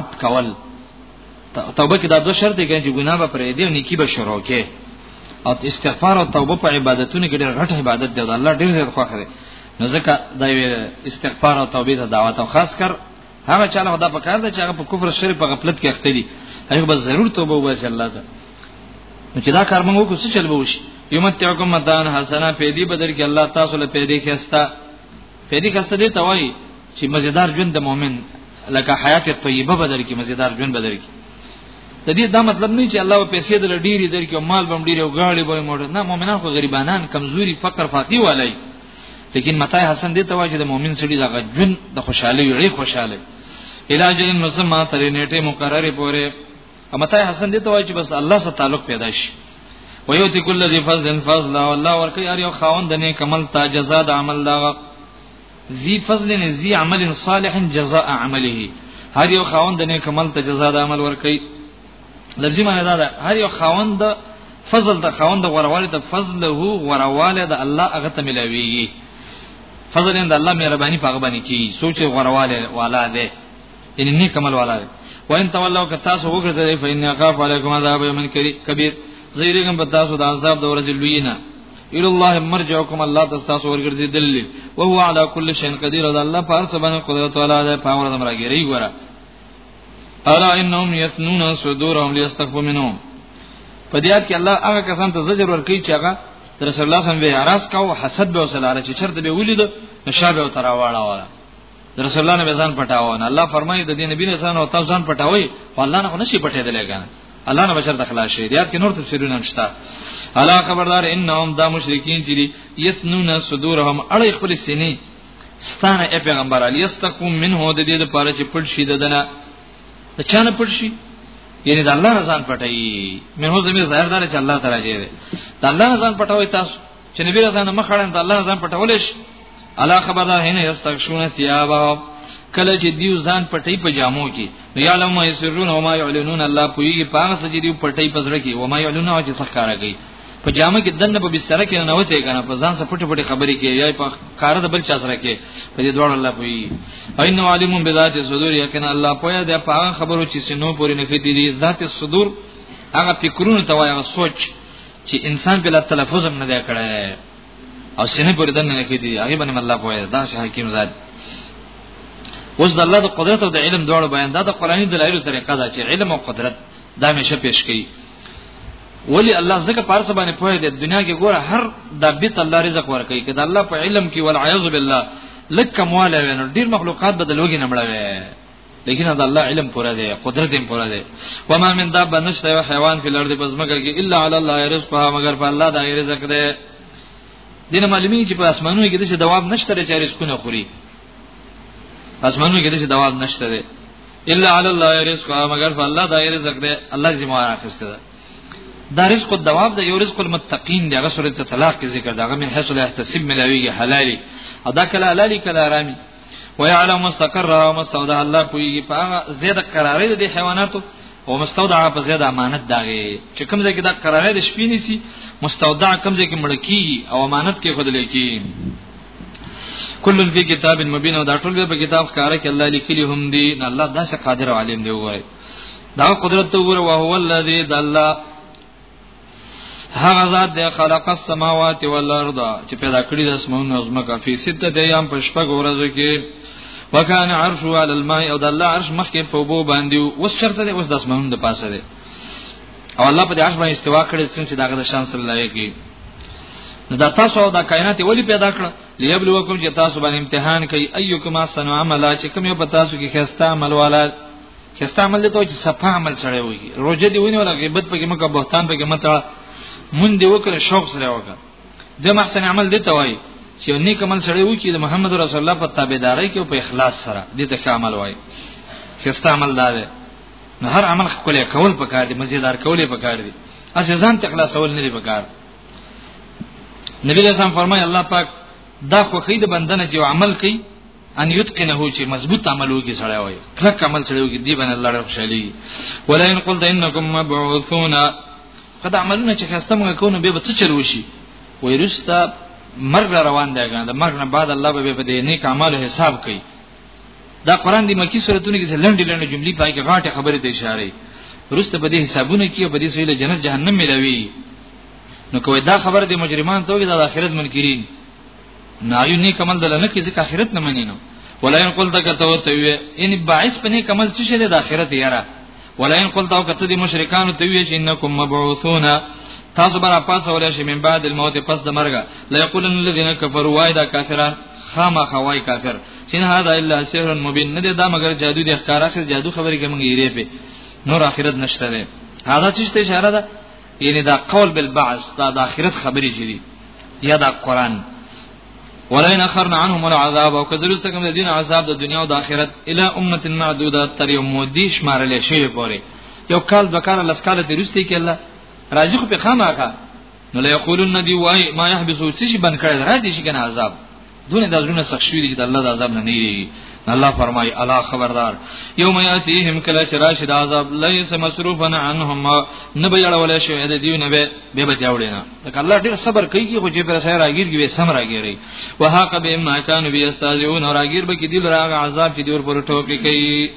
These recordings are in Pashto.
ات کول توبه کې دا دوه شرط دي چې ګناه به پرې دی او نیکی به شروع کې او استغفار او توبه په عبادتونو کې ډېر غټ عبادت دی الله ډېر زیات خوښ دی نو ځکه دا استغفار او توبه ته دعوت او خاص کر هغه چاله خدا په کار دی چې هغه په کفر شرک په غفلت کې اخته دي هغه به ضرور توبه وباسي الله ته نو چې دا کار موږ وکړو څه چل به وشي یمتعکم متان حسنا پیدي بدر کې الله تاسو له پیدي خستا په دې کسه دې توای چې مزیدار ژوند د مؤمن لکه حیات طیبه بدر کې مزیدار ژوند بدر کې د دې دا مطلب نه چې الله په پیسې دل ډیری درکې مال بم ډیری او غاړي به موټر نه مؤمنان خو غریبانان کمزوري فقر فاقي والي لیکن متای حسن دې ته واجب د مؤمن سړي دغه جن د خوشحالي وړي خوشاله علاج مسمى تر نیټه مقرره پورې امتای حسن دې ته وایي چې بس الله سره تعلق پیدا شي ويؤتي كل ذي فضل فضل والله ورکي ار یو خاوند د نیک عمل ته جزاء د عمل دا ذي فضل ذي عمل صالح جزاء عمله هر یو خاوند د نیک عمل ته جزاء د عمل ورکي لفظي معنی دا ده هر یو خاوند د فضل د خاوند غرواله د فضله غرواله د الله هغه ته ملاويږي فضل د الله مهرباني په هغه باندې کی سوچ غرواله والا ده یعنی نیک عمل والا دی وان تولوا که تاسو وګرځئ فإن أخاف عليكم عذاب يوم كبير زیرګم په تاسو د عذاب د ورځې لوی نه الى الله مرجعكم الله تاسو ورګرځي دلی او هو على كل شيء قدير ده الله پارس باندې قدرت والا ده پاور دم راګری ګره الا انهم يثنون صدورهم ليستخفوا منهم پدیات کې الله هغه کسان ته زجر ورکړي چې هغه رسول الله صلی الله علیه وسلم به حراس کاو حسد به وسلاره چې چرته به ولید نشابه او تراواړه والا رسول الله نه ځان پټاو نه الله فرمایي د دې نبی نه ځان او تاسو ځان پټاوي الله نه نشي پټېدل کنه الله نه بشر دخلا شي دیات کې نور تفسیرونه هم شته الا خبردار انهم دا مشرکین چې یسنون صدورهم اړې خپل سینې ستانه ای پیغمبر علی استقوم منه د دې لپاره چې پټ شي ددنه د چانه پټ شي یعنی د الله رضان پټي منه زمي ظاهر دار چې الله تعالی دی د الله رضان پټوي تاسو چې نبی رضوان مخ اړه د الله ځان پټول شي الا خبردار هنه یستغشون ثيابه کله چې دیو ځان پټي په جامو کې نو یعلم ما یسرون او ما یعلنون الله پویږي پاغه چې دیو پټي پزړه کې او ما یعلنون او چې څخکارا کوي په جامه کې دنه په بستر کې نه وته کنه په ځان سره پټي پټي خبرې کوي یا په کار د بل چا سره کوي په دې دوړ الله پویږي اين عالم بذات صدور یقینا الله پویا د پاغه خبرو چې سينو پورې نه کېدي ذات صدور هغه فکرونه توای هغه سوچ چې انسان په تلفظ هم نه دی کړی او سینې پورې دنه نه کیدی هغه باندې الله پوهه دا چې حکیم ذات اوس د الله د قدرت او د علم دواړو بیان دا د قرآني دلایلو طریقه ده چې علم او قدرت دا مشه پیش کړي ولی الله زکه پارس باندې پوهه ده دنیا کې ګوره هر د بیت الله رزق ورکړي کله الله په علم کې والعیاذ بالله لکه مواله وینو ډیر مخلوقات بدلوږي نه مړوي لیکن دا الله علم پورا دی قدرت هم پورا دی وما من دابه نشته یو حیوان په لړ دی پس مگر کې الا علی الله رزقها مگر په الله دا رزق دی دینه معلومی چې په اسمانونو کې د څه دواب نشته چې رزقونه خوري اسمانونو کې د څه دواب نشته دی الا علی الله رزقها مگر په الله دا رزق دی الله ذمہ راخسته ده دا رزق الدواب دا یو رزق المتقین دی هغه سورته طلاق کې ذکر دا هغه من حیث الاحتساب ملاویږي حلالي ادا کله حلالي کله حرامي ويعلم مستقرها ومستودع الله پويږي په هغه زیاده قرارې دي حیواناتو او مستودع په زیاده امانت داږي چې کوم ځای کې دا قرارې د شپې نيسي مستودع کوم ځای کې مړکی او امانت کې خود لیکي کل فی کتاب مبین او دا ټول په کتاب ښکارا کې الله لیکلی هم دی الله داسې قادر او عالم دی وای دا قدرت ته وره او هو الذی د الله هغه ذات د خلق السماوات والارض چې پیدا کړی د اسمانونو او زمکه په سته د ایام په شپږ ورځو کې وکانه عرش علی الماء او د الله عرش مخکې په بو باندې اوس چرته د اوس د اسمانونو د پاسه دی او الله په دې عرش باندې استوا کړی چې داغه د شان سره لایق دی نو دا تاسو او دا کائنات ولی پیدا کړ لیبلوکم چې تاسو باندې امتحان کوي ايکما سنو عمل چې کوم یو په تاسو کې خسته عمل والا چې ستا عمل ته چې صفه عمل سره وي روزه دی ونی ولا غیبت پکې مکه بهتان پکې مته مون دی وکړه شوق سره وکړه د محسن عمل دی ته وای چې نیک عمل سره وي چې محمد رسول الله په تابعداري کې او په اخلاص سره دې ته عمل وای چې ستا عمل دا دی نو هر عمل خپل کول پکار دي مزیدار کولې پکار دي اسې ځان ته خلاصول نه دي پکار نبی رسول الله فرمای الله پاک دا خوخی د بندنه چې عمل کوي ان یتقنه چې مضبوط عمل وکړي سړی وي کلک عمل سړی وکړي دی باندې الله خوشالي ولا ان قلت انکم مبعوثون قد عملونه چې خسته موږ کو نو به څه چل وشي ویرستا مرګ روان دی ګان د مرګ نه بعد الله به په دې نیک اعمال حساب کوي دا قران دی مکی سورتونه کې لنډې لنډې جملې پای کې غاټه خبره ته اشاره ورسته په دې حسابونه کې په دې سویل جنت جهنم ملوي نو کوي دا خبره د مجرمان ته وي د آخرت منکرین نایو نیک عمل دل نه کی ځکه اخرت نه منینو ولاین قل تک تو ته وی ان باعث پنی کمل څه شه د اخرت یاره ولاین قل تو کته د مشرکان ته وی چې انکم مبعوثون تاسو برا پاس ولا شي من بعد الموت پس د مرګ لا یقولن الذين كفروا وایدا کافران خامہ خوای کافر شین هذا الا سحر مبین نه دا مگر جادو د ښکارا سره جادو خبرې کوم یې ری په نور اخرت نشته ده هغه څه ته اشاره ده یعنی دا قول بالبعث دا د اخرت خبرې چې دي یا دا قران ولئن اخرنا عنهم العذاب او کزرست کوم د دین عذاب د دنیا او د آخرت الی امه معدوده تر یو مودی شمارل شي پورې یو کال د کار لس کال د رستی کې الله راځي خو په خامه نو لا یقولون دی وای ما يحبسو چې بن کړی راځي شي کنه عذاب دونه د زړه سخت شوی دی چې د الله د عذاب نه نیری الله فرمای الا خبردار یوم یاتیهم کلا چراش د عذاب لیس مصروفا عنهم نه به یړول شي د دیو نه به به بچاوړي نه لکه الله ډیر صبر کوي خو چې پر سره راګیر کې سم راګیری وهاق به ما کان بیاستاذون راګیر به کې دی لراغ عذاب چې دی ور پر ټوکی کوي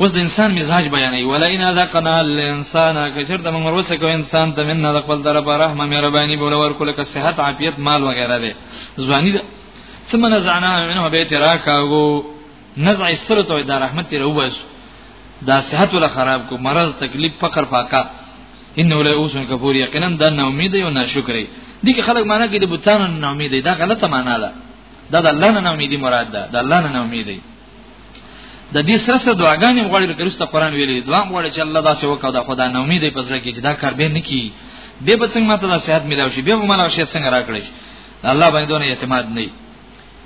اوس د انسان مزاج بیانوي ولئن ذقنا الانسان کچر د موږ وروسه کو انسان ته من نه خپل طرفه رحم مهرباني بوله ورکول که صحت عافیت مال وغیرہ دی ځواني ده ثم نزعنا منه بیت راکاو نزع سره ته د رحمت روبس دا صحت ولا خراب کو مرض تکلیف فقر فاقه انه لا اوسن کفور یقینا دا نه امید یو نه شکرې دي که خلک معنا کې د بوتانو نه امید دا غلطه معنا ده دا د الله نه امید مراد ده د الله نه امید دی د دې سره سره دعاګانې مغړې به کروسته قران ویلې دعا مغړې چې الله داسې وکړه دا خدای نه امید په زړه کې چې دا کار به نه کی به به څنګه ماته د صحت ملاوي شي به به مالا شي څنګه راکړي الله باندې دونه اعتماد نه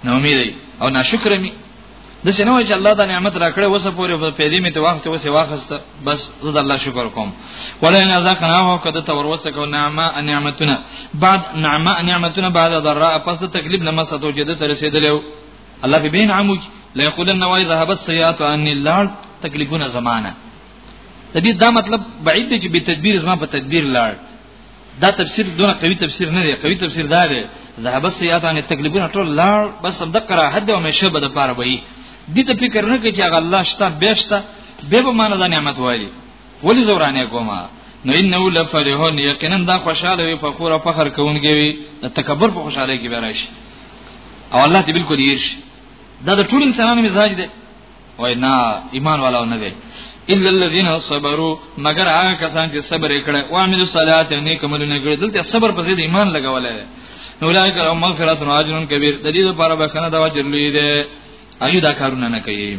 نه امید او ناشکر می د څه نه وای چې الله دا نعمت راکړې وسه پورې په پیدې می ته وخت وسه واخست بس زه د الله شکر کوم ولئن ذاقنا هو کده تور وسه کو نعمه نعمتونه بعد نعمه نعمتونه بعد ضراء پس د تکلیف لمسه توجه ته رسیدلې الله به بین عموج لا یقولن وای ذهب السیئات عن اللال تکلیفونه زمانہ د دې دا مطلب بعید دی چې به تدبیر زما په تدبیر لاړ دا تفسیر دونه قوي تفسیر نه دی قوي تفسیر دا دی ذهب السیئات عن تکلیفونه ټول لاړ بس د قرا حد او مشه به د پاره وای دي ته فکر نه کوي چې هغه الله شته بهشته به به معنی دا نعمت وایي ولی زورانه کومه نو انه لفرحون یقینا دا خوشاله وي فخور فخر کوونکی وي د تکبر په خوشاله کې براشي او الله دې بالکل یې شي دا د ټول انسانانو مزاج دی وای نه ایمان والا نه دی الا الذين صبروا مگر هغه کسان چې صبر وکړي او عملو صالحات نیک عملونه کړي دلته صبر په ځای د ایمان لګولای نو لای کړه مغفرت او اجر کبیر د دې لپاره به کنه دا اجر لوی دی ایو دا کارونه نه کوي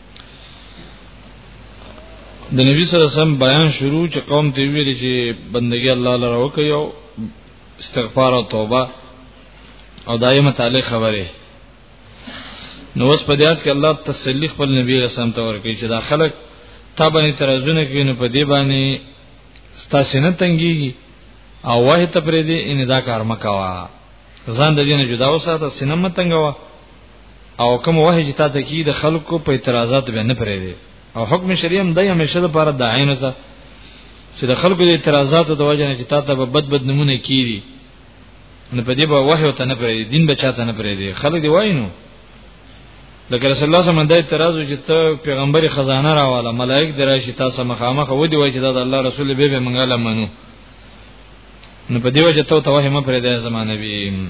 د نبی صلی الله علیه وسلم بیان شروع چې قوم ته ویل چې بندگی الله لره وکي او استغفار او توبه او دایمه تعالی خبره نو اوس په دیات کې الله تسلی خپل نبی رسام ته ورکړي چې دا خلک تا باندې ترازونه کوي نو په دې باندې ستاسو نه تنګيږي او وه ته پرې دې ان دا کار مکوا ځان د دې نه جدا وساته سینما تنګوا او کوم وه چې تاسو کې د خلکو په اعتراضات به نه پرې دي او حکم شریعه هم د همیشه لپاره د عین ته چې د خلکو د اعتراضاتو د وجه نه چې تاسو به بد بد نمونه کیږي نو په دې به وه ته نه پرې دین به چاته نه پرې دي خلک دی واینو لکه رسول الله صلی الله علیه وسلم د اعتراض چې ته پیغمبر خزانه راواله ملائک دراشي تاسو مخامخ ودی وای چې دا د الله رسول به به منګه لمنو نو په دیو جته توه ما پرې ده زمانه بیم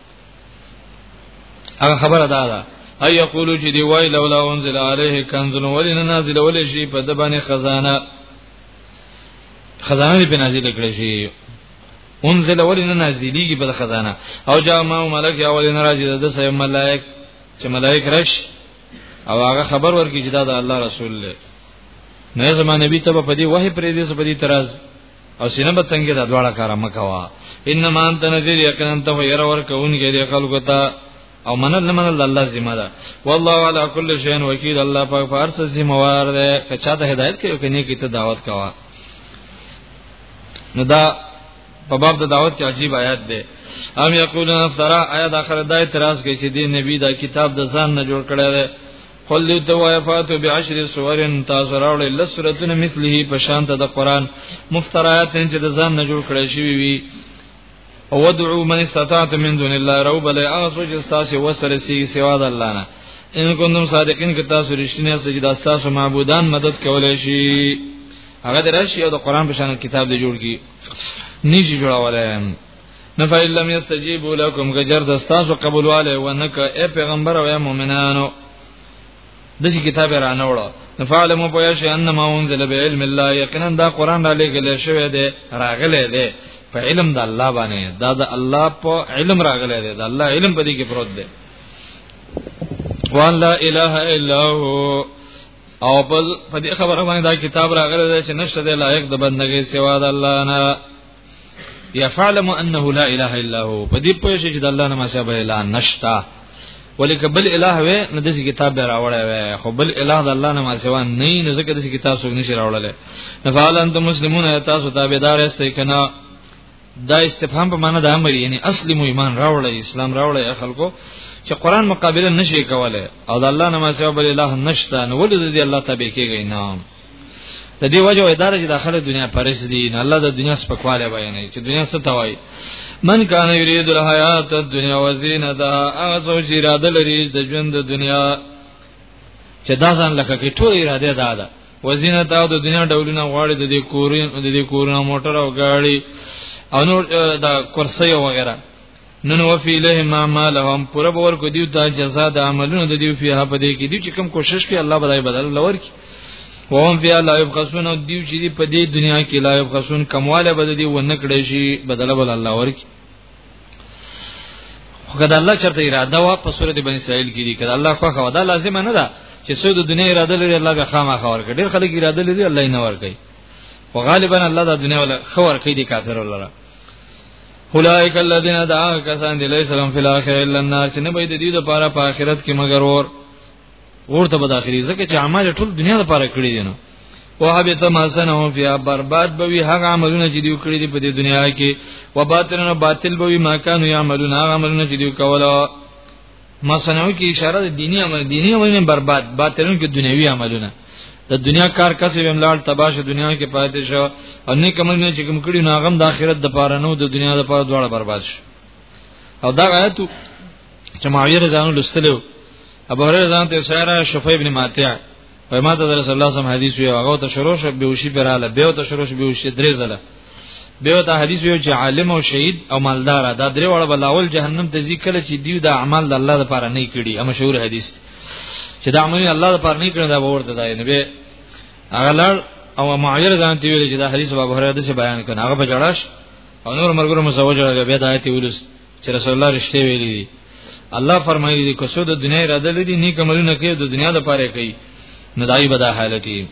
هغه خبره دا ده اي یقولو چې دی وای لولا انزل عليه کنز ولن نازل ولې شي په دبانې خزانه خزانه دې په نازل کړې شي انزل ولن نازلېږي په خزانه او جاء ما ملک یا ولن راځي د سې ملائک چې ملائک راشي او هغه خبر ورکړي چې دا د الله رسول دی نه زمانه نبی ته په دې وحی پرې دې سپدي تراز او سینه به تنګه د دواړه کار مکوا انما انت نذیر یقینا ته ير ور کوونکی دی خلکو ته او منل نه منل الله ذمہ ده والله علی کل شیء وکیل الله پاک فارس ذمہ وار ده که چا ته هدایت کوي کني کی ته دعوت کوا نو دا په باب د دعوت کې عجیب آیات ده ام یقولون افترا آیات اخر د اعتراض کوي چې دی نبی دا کتاب د ځان نه جوړ کړی دی قل دی تو وفات بعشر سور تاسو راوړل لسرتن مثله په شان ته د قران مفترات چې د ځان نه جوړ کړی شي وي او ودعو من استطاعت من دون الله رب بل هغه سوچ تاسو وسره سی سوا د الله نه ان کوم صادقین که تاسو رښتینی سجدا تاسو معبودان مدد کولای شي هغه درشي او د قران په شان کتاب دی جوړ کی نيجي جوړولای نفعل لم یستجیبوا لكم گجر دستاسو قبول والے ونک اے پیغمبر او اے مؤمنانو دسی کتاب را نوړو نفعلم پویا شي ان ما انزل بعلم الله یقینا دا قران را لګل شوی دی راغلی دی په علم د الله باندې دا د الله په علم راغلی دی د الله علم په دې کې پروت دی وان لا اله الا هو او په دې خبره باندې دا کتاب راغلی دی چې نشته دی لایق د بندګۍ سوا د الله نه یا فعلم انه لا اله الا هو په دې پوه شي چې د الله نه مسیا به اله نشتا ولیک بل اله وې نه د کتاب به راوړی وې خو بل اله د الله نه مسیا نه نه ځکه د کتاب څوک نشي راوړل نه فعل انت مسلمون تاسو تابعدار یاست کنا دا استفهام په معنا د امر یعنی اصلي مو ایمان راوړی اسلام راوړی خلکو چې قران مقابله نشي کوله او د الله نه مسیا بل اله نشتا نو ولې د الله تابع کېږي نه د دې وجه ادارې چې داخله دنیا پرس دي نه الله د دنیا سپکواله بیانوي چې دنیا څه توای من کان یرید الحیات الدنیا وزینتها هغه څوک چې اراده لري د ژوند د دنیا چې دا ځان لکه کې ټول اراده ده ده وزینت او د دنیا ډولونه غواړي د دې کورین د دې کورونه موټر او ګاړي او نور د کرسي او وغیرہ نن وفي له ما مالهم پر باور کو دیو ته جزاء د عملونو د دیو فيه په دې کې دی چې کوم کوشش کوي الله برای بدل لور کی وهم فی الله یبخسون او دیو چې دی په دې دنیا کې لا یبخسون کمواله بد دی و نکړې شي بدل بل الله ورکی خو کله الله چرته اراده وا په سورته بنی اسرائیل کې دی کله الله خو خو دا لازم نه ده چې څو د دنیا اراده لري الله به خامہ خبر کړي ډېر خلک اراده لري الله یې نه ور کوي وغالبا الله د دنیا ولا خبر کوي د کافر ولا اولائک الذین دعا کسان دی لیس لهم فی الاخر الا النار چې نه به د دې لپاره په آخرت کې مگر ور ورته به داخلي ځکه چې اعمال ټول دنیا لپاره کړی دي نو وهبت ما سنهم فيها برباد بوي هغه عملونه چې دیو کړی دي په دې دنیا کې وباطلن باطل بوي ما كانوا يعملون هغه عملونه چې دیو کوله مصنوعي کې اشاره د دینی عمل دینی عمل نه برباد باطلون کې دنیوي عملونه د دنیا کار کسب هم لاړ تباش دنیا کې پاتې شو او نیک عمل نه چې کوم کړي نو هغه د آخرت د پاره نو د دنیا د پاره دواړه برباد شو او دا آیت چې معاویه رضانو لستلو ابو هريره ځان ته سره شفیع ابن ماتع وای ما ته رسول الله صلی الله علیه وسلم حدیث ویو هغه ته شروع شو به وشي پراله به ته شروع شو به وشي درې ځله به ته حدیث ویو چې عالم او شهید او مالدار دا درې وړه بلاول جهنم ته ذکر چې دیو دا اعمال د الله لپاره نه کړي ا مشهور حدیث چې دا عمل الله لپاره نه کړي دا ورته دا نه به هغه لړ او معیر ځان ته ویل چې دا حدیث ابو هريره د بیان کړي هغه په جړاش او نور مرګرو مسوجه بیا د آیت ولست چې رسول الله رښتې ویلي دي الله فرمایلی دي کوڅو د دنیا اراده لري نیک عملونه کوي د دنیا لپاره کوي نه دای به دا حالت دی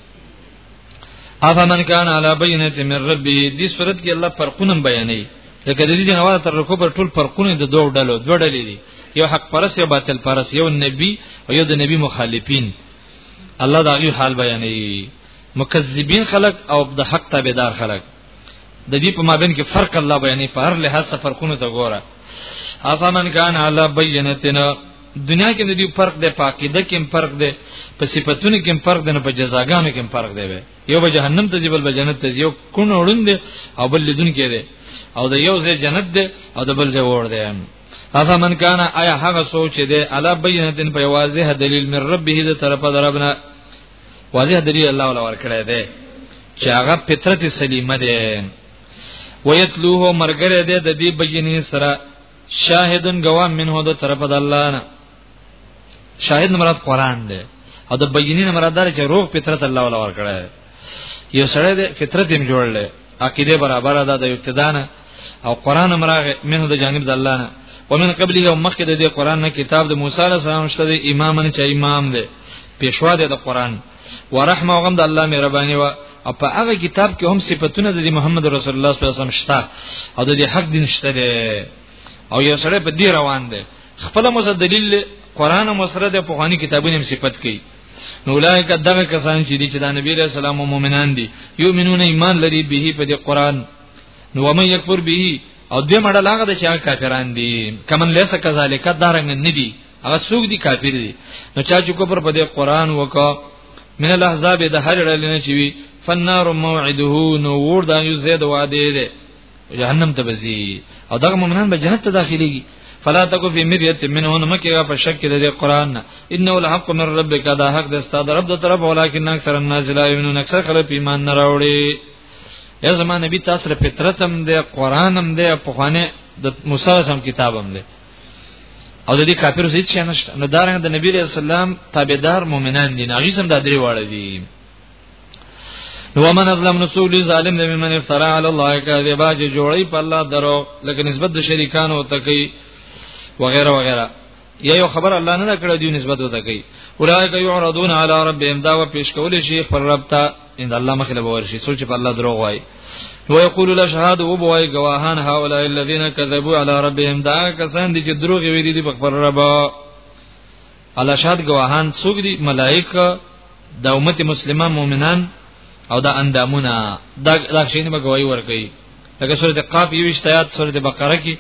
افا من کان علی بینه من ربه دې صورت کې الله فرقونه بیانوي لکه د دې جنوار تر رکو پر ټول فرقونه د دوه ډلو دوه ډلې دي یو حق پرس یو باطل پرس یو نبی او یو د نبی مخالفین الله دا غي حال بیانوي مکذبین خلق او د حق تابعدار خلق د دې په مابین کې فرق الله بیانې په هر لحاظ فرقونه ته ګوره افمن کان علی بینتنا دنیا کې د دې فرق دی په عقیده کې فرق دی په صفاتونو کې فرق دی نه په جزاګانو کې فرق دی یو به جهنم ته جبل به جنت ته یو کون وړوند او بل لدون کې دی او د یو ځای جنت دی او د بل ځای ور دی هغه من کان آیا هغه سوچ دی علی بینتن په واضح دلیل من ربه د طرفه دربنه واضح دلیل الله ولا ورکړی دی چې هغه فطرت سلیمه ده ویتلوه مرګره ده د دې بجنی سره شاهدن گواه منه د طرف د الله نه شاهد مراد قران ده او د بجنی مراد دار چې روغ فطرت الله ولا ورکړی یو سره د فطرت هم جوړل عقیده برابر ده د ابتدا نه او قران امراغه منه د جانب د الله نه ومن قبل یو مخکې د دې قران نه کتاب د موسی علی السلام شته د امامن چې امام دی پیشوا دی د قران ورحمه او غم د الله مهرباني وا او په هغه کتاب کې هم صفاتونه د محمد رسول الله صلی الله علیه وسلم شته او د حق دین شته دی او یو سره په دې روان دی خپل مزه دلیل قران او مسره د پوهانی کتابونو هم صفت کوي نو لایک دغه کسان چې دي چې د نبی له سلام او مؤمنان دي یؤمنون ایمان لري به په دې قران نو ومن یکفر به او دې مړه لاغه د چا کافران دي کمن لیسه کذالک دارنګ نه دي هغه څوک دي کافر دي نو چا چې کوپر په دې قران وکا من الاحزاب د هر ډلې نه چوي فنار موعده نو ور دا یو زید وعده ده جهنم ته بزي او دغه مؤمنان به جنت ته داخليږي فلا تکو فی مریت منه نو مکه په شک کې د قران نه انه الحق من ربک دا حق د استاد رب د طرف ولیکن اکثر الناس لا یمنون اکثر خلک ایمان نه راوړي یا زمان نبی تاسو له فطرت هم د قران هم د په خوانه د موسی سم کتاب هم دی او د دې کافرو هیڅ شي نشته نو دارنګ د نبی رسول الله تابعدار مؤمنان دي ناغي سم د درې واړه دي ومن ظلم نسوک دی ظالم دی ممن افترا علی الله کذبا چې جوړی په الله درو لکه نسبت د شریکانو ته کوي وغیرہ وغیرہ یا یو خبر الله نه کړو دی نسبت وته کوي اولایک یعرضون علی ربهم دا و پیش کول شي پر رب ته ان الله مخله باور شي سوچ په الله درو وای نو یقول الاشهاد او بوای گواهان هؤلاء الذين كذبوا على ربهم دا کسان دي چې دروغ ویلي دي په پر رب الله شاد گواهان څوک دي ملائکه د امت مسلمه مؤمنان او دا اندامونه دا دا شین به گواہی ورکړي لکه سورته قاف یو اشتیات سورته بقره کې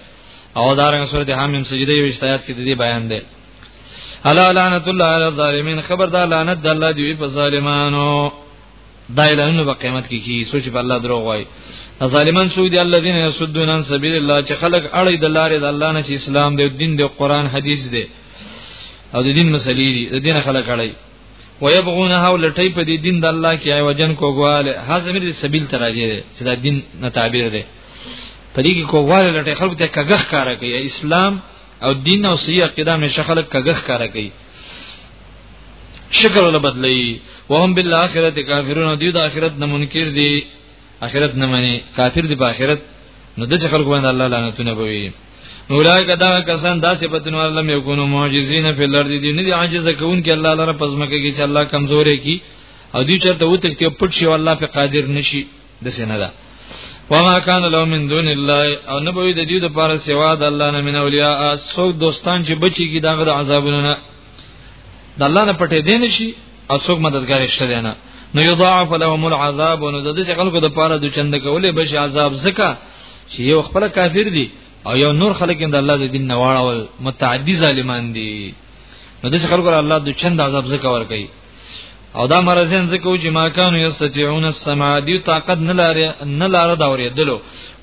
او دارنګ سورته حامیم سجده یو اشتیات کې د دې بیان دی الا لعنت الله علی الظالمین خبردار لعنت د الله دی په ظالمانو دا اعلانونه په قیامت کې کی سوچ په الله دروغ وای ظالمان سو دي الذين يسدون عن سبيل الله چې خلق اړي د لارې د الله نه چې اسلام دی دین دی قران حدیث دی او د دین مسلې دي د دین خلک اړای ويبغونها ولټي په دې دین د الله کې ایوجن کوګواله هاذ امر سبیل تراجه چې دا دین نه تعبیر دی په دې کې کوګواله لټي خلک ته کګخ کار کوي اسلام او دین او صحیح عقیده مې شخلک کګخ کار کوي شکر ولا بدلی وهم بالاخره کافرون او دې د اخرت نه منکر دي اخرت نه مني کافر دي په اخرت نو د خلکو باندې الله لعنتونه کوي اولای کدا کسان دا صفاتونه الله مې کوونو معجزین په لړ دي دي نه دي عاجز کوون کې الله لره پزمکه کې چې الله کمزورې کی او دوی چرته وته کې پټ شي الله په قادر نشي د سینه ده وما كان له من دون الله او نه به د دې د پاره سوا د الله نه من اولیاء سو دوستان چې بچي کی دغه د عذابونو نه د الله نه پټې دین شي او څوک مددگار شته دی نه نو یضاعف لهم العذاب نو د دې خلکو د پاره د چند کولې بشي عذاب زکه چې یو خپل کافر دي او یو نور خلک د الله د دین نه واړول متعدی ظالمان دي نو د خلکو الله د چند عذاب زکه ور کوي او دا مرزین زکه چې ما کانو یستطيعون السماع دی طاقت نه لري نه لاره دا ورېدلو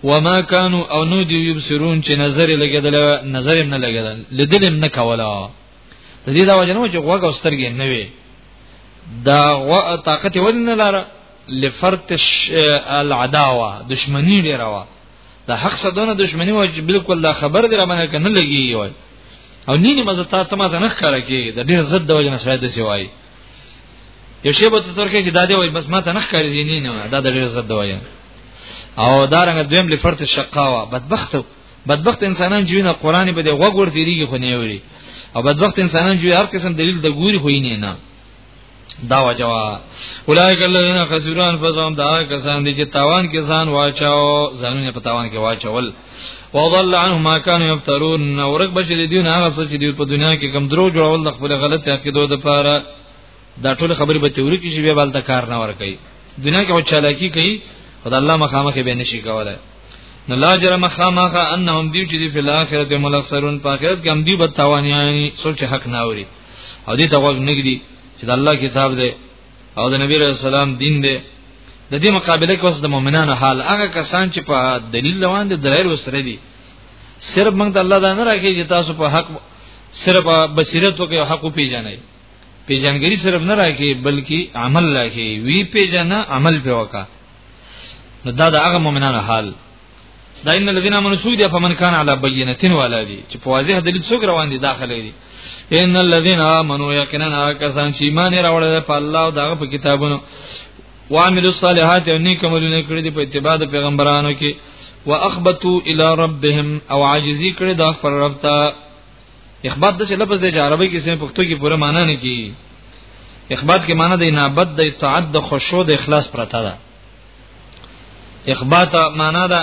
و ما کانو او نو دی یبصرون چې نظر لګیدل نظر نه لګیدل لیدل نه کولا د دې دا وجه نه چې غوګ او سترګې نه وي دا غو طاقت ودی نه لاره لفرت العداوه دشمنی ډیر وا د حق صدونه دشمنی و چې بالکل دا خبر دی را باندې کنه لګي وای او نینی مزه تا ته ما ته نه ښکاره کی د ډیر زد د وجه نه سره د سی وای یو شی به تر کې چې دا دی وای بس ما ته نه ښکاري زینې نه دا د ډیر زد د وای او دا رنګ دویم لفرت شقاوه بدبخت بدبخت انسانان چې نه قران په دې وګور تیریږي خو نه وری او بدبخت انسانان چې هر قسم دلیل د ګوري خو نه نه دا وجوا اولایک الذین خسروا انفسهم دا کسان دي چې تاوان کې ځان واچاو ځانونه په تاوان کې واچول وضل عنهم ما كانوا يفترون اورک بشری دیون هغه څه چې دی په دنیا کې کم درو جوړول د خپل غلط عقیدو د پاره دا ټول خبرې به تیوري کې شی به بل د کار نه ور کوي دنیا کې وچالاکی کوي خدای الله مخامخ به نشي کولای نو لا جرم خامخ انهم دیو چې دی په اخرت ملخسرون په اخرت کې هم دی بد توانیان سوچ حق نه اوري او دې ته وګ نګدي چې د الله کتاب دی او د نبی رسول سلام دین دی د دې مقابله کې اوس د مؤمنانو حال هغه کسان چې په دلیل روان دي درایل وسره دي صرف موږ د الله دا نه راکې چې تاسو په حق صرف بصیرت وکي او حق پیژنئ پیژنګری صرف نه راکې بلکې عمل راکې وی پیژنه عمل په وکا نو دا د هغه مؤمنانو حال دا ان الذين امنوا سود فمن كان على بينه ولا دي چې په واضح دلیل څوک روان دي داخله دي ان الذين امنوا يقينا کسان چې ایمان راوړل په الله او دغه په کتابونو وعملوا الصالحات او نیک عملونه کړی دي په اتباع د پیغمبرانو کې واخبتوا الى ربهم او عاجزي کړی د خپل رب ته اخبات د لفظ د عربی کې سم پښتو کې پوره معنی نه کی اخبات کې معنی د انابت د اطاعت د خشوع د اخلاص پرته ده اخبات معنا ده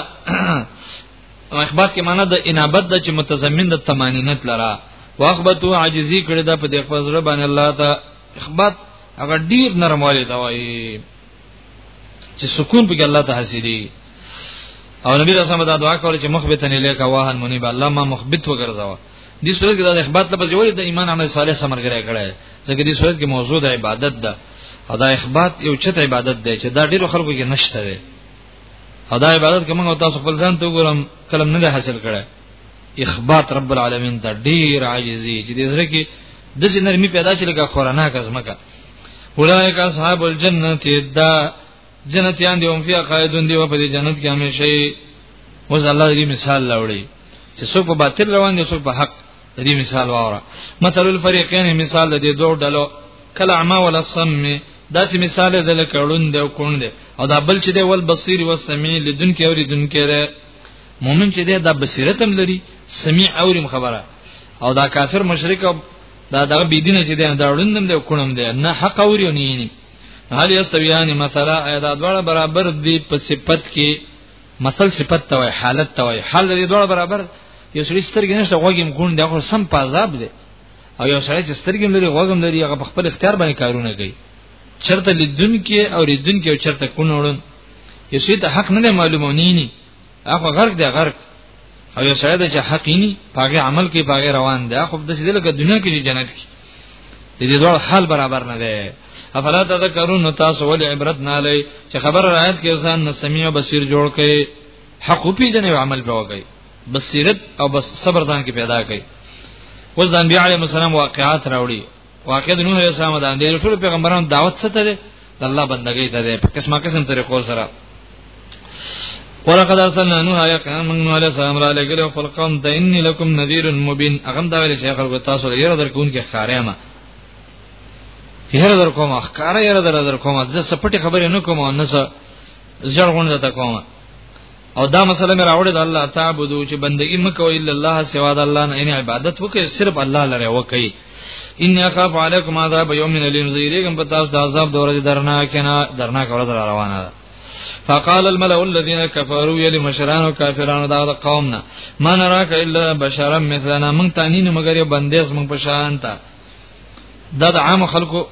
اخبات کې معنا د انابت د چې متضمن د تمانینت لره واخبتو عاجزی کړی دا په دې خپل زړه باندې الله ته اخبات هغه ډیر نرموالی دا وایي چې سکون په الله ته حاصلې او نبی رسول الله دعا کوله چې مخبتنی لیکا واهن منیب الله ما مخبت وګرځاوه دې صورت کې د اخبات لپاره ویل د ایمان عمل صالح سره مرګره کړه ځکه دې صورت کې موضوع د عبادت ده او دا اخبات یو چت عبادت دی چې دا ډیرو خلکو کې نشته دی او دا عبادت کوم او تاسو خپل ځان ته وګورم کلم نه حاصل کړه اخبات رب العالمین ته ډیر عاجزي چې دې سره کې د څه نرمي پیدا چې لکه قرانه کزمکه اولایک اصحاب الجنه دا جنتیان دی هم فیا قائدون دی په دې جنت کې همیشه اوس الله دې مثال لاوړي چې څوک په باطل روان دي څوک په حق دې مثال واوره مثل الفریقین مثال دې دوه ډلو کله عما ولا سم دا چې مثال دې لکه وړوند او کوند او دا بل چې دې ول بصیر او سمیع لدن کې اوري دن کې ده مؤمن چې دې دا بصیرت هم لري سمیع اوري خبره او دا کافر مشرک دا دغه بيدینه چې دې دا وړوندم دې کوندم دې نه حق اوري او نه هل یستویان مثلا ایدا دواړه برابر دی په صفت کې مثل صفت ته وای حالت ته وای حال دی دواړه برابر یو سړي سترګې نشته غوږیم ګوند دا خو سم په عذاب دی او یو سړی چې سترګې لري غوږم لري هغه په خپل اختیار باندې کارونه کوي چرته لیدون کې او لیدون کې او چرته کونوړن یو سړي ته حق نه معلومونی نه هغه غرق دی غرق او یو سره د چې حقینی پاګه عمل کې پاګه روان دی خو د دې لکه دنیا کې جنت کې د دې ډول حال برابر نه دی افلا تذکرون نو تاسو ول عبرت نه لای چې خبر راځي کې انسان نو سميع بصیر جوړ کړي حق پیژنې او عمل به وکړي بصیرت او بس صبر ځان کې پیدا کړي اوس د انبیاء علیهم السلام واقعات راوړي واقع د نوح علیه السلام د اندې ټول پیغمبرانو دعوت څه ته ده د الله بندګۍ ته ده په قسمه قسم طریقو سره ولقد ارسلنا نوح يقام من نوح عليه السلام را لګل خپل قوم ته اني لكم نذير مبين هغه دا ویل چې خلکو تاسو له یره درکون کې ښکاریا ما یره در کوم ښکار یره در در کوم د سپټي خبرې نه کوم نه څه ځړغون دته کوم او دا مسله مې راوړې ده الله تعبدو چې بندگی مکو الا الله سوا د الله نه یعنی عبادت وکړي صرف الله لره وکړي ان اخاف علیکم عذاب یوم الیم زیریکم په تاسو د عذاب د ورځې درناک نه درناک ورځ را روانه ده فقال الملأ الذين كفروا يل مشران وكافرون دا قومنا ما نراك الا بشرا مثلنا من تانین مگر یو بندیز من پشان تا دا د عام خلکو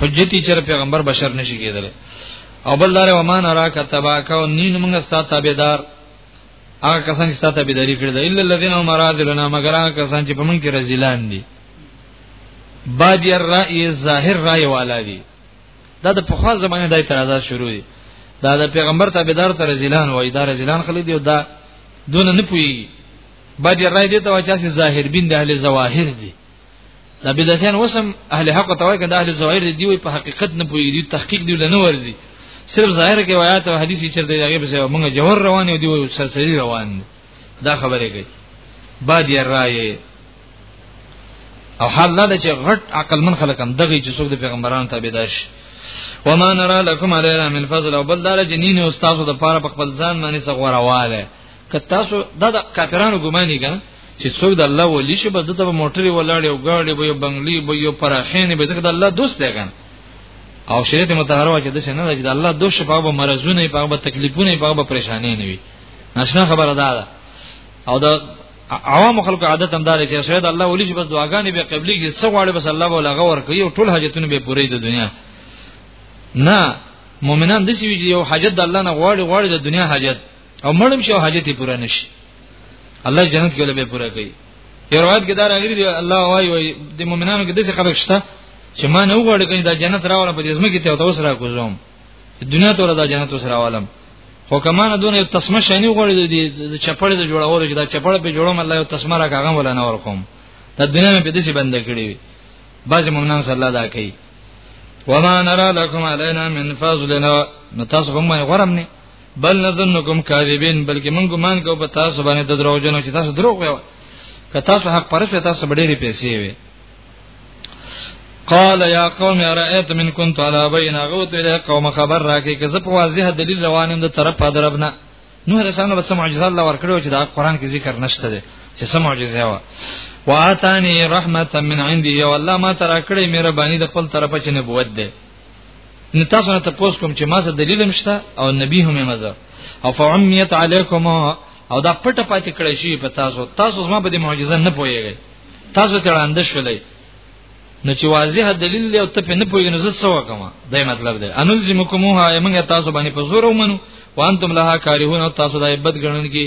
حجتی چر پیغمبر بشر نشي کېدل او بل دار ومان را کتبا کو نین موږ ستاسو تابعدار هغه کسان چې ستاسو تابعداري کړې ده الا الذين هم راذلنا مگر هغه کسان چې په موږ کې رزلان دي بادی الرأی ظاهر رأی والا دي دا د پخوا زمانه د اعتراضات شروع دي دا د پیغمبر تابعدار تر رزلان وای دا رزلان خلک دي دا دون نه پوي بادی الرأی دي ته واچاسي ظاهر بین د اهل ظواهر دي دا بدعتيان وسم اهل حق ته وایي کدا اهل ظواهر دی وي په حقیقت نه پوي دي تحقیق دی نه ورزي صرف ظاهر کې آیات او حدیث چې دی هغه به موږ جوهر روان یو دی سرسری روان دی دا خبره کوي بعد یې راي او حال دا چې غټ عقل من خلک هم دغه چې څوک د پیغمبرانو تابعدار شي وما نرى لكم علينا من فضل او بل دار جنین او استاد د پاره په خپل ځان باندې څغورواله که تاسو دا د کافرانو ګماني ګا چې څوک د الله ولی شي بده ته موټرې ولاړې او ګاډي به یو بنگلي به یو پراخینې به ځکه د الله دوست دی ګان او شریعت متحره واچې د څه نه چې د الله دوست په هغه مرزونه په هغه تکلیفونه په هغه پریشانې نه وي نشنا خبره ده دا. او د عوام خلکو عادت هم دار چې شاید الله ولی شي بس دعاګانې به قبلي کې څو غواړي بس الله ولا غور کوي او ټول حاجتونه به پوره د دنیا نه مؤمنان د سی یو حاجت د الله نه غواړي غواړي د دنیا حاجت او مړم شو حاجت پوره نشي الله جنت کې به پوره کوي یو روایت کې دا راغلي دی الله وايي وي د مؤمنانو کې دغه خلک شته چې ما نه وغواړي کین دا جنت راوړم په دې ځمه کې ته اوس را کوزم دنیا ته دا جنت اوس راوالم خو کمانه دون یو تسمه شنی غوړي د چپړې د جوړولو چې دا چپړ په جوړوم الله یو تسمه را کاغم ولا نه ورکوم دا دنیا مې په دې څه بند کړی وي بعض مؤمنان صلی الله دا کوي وما نرى لكم علينا من فضلنا نتصف ما غرمني بل نظنکم کاذبین بلکې موږ ګمان کوو په تاسو باندې د دروغ جنو چې تاسو دروغ وایو که تاسو حق پرې شئ تاسو ډېرې پیسې وي قال یا قوم ارئیت من كنت على بین غوت الی قوم خبر راکې که زه په واضح دلیل روانم د طرف پادربنا نو رسانه بس معجزه الله ورکړو چې دا قران کې ذکر نشته دي چې سم معجزه و واتانی رحمتا من عندي یا الله ما ترا کړې مهرباني د خپل طرفه چې نبوت ده نو تاسو نه تاسو کوم چې ما څه دلیل مشته او نبی هم مزه او فعمیت علیکم او دا پټه پاتې کړی شي په تاسو تاسو زما په دې معجزه نه پوهیږئ تاسو ته وړاندې شولې نو چې واضح دلیل له ته په نه پوهیږئ نو زه څه وکم دا مطلب دی انلزمکموها یمنګ تاسو باندې په زور ومنو وانتم لها کارهون او تاسو دا عبادت ګڼل کی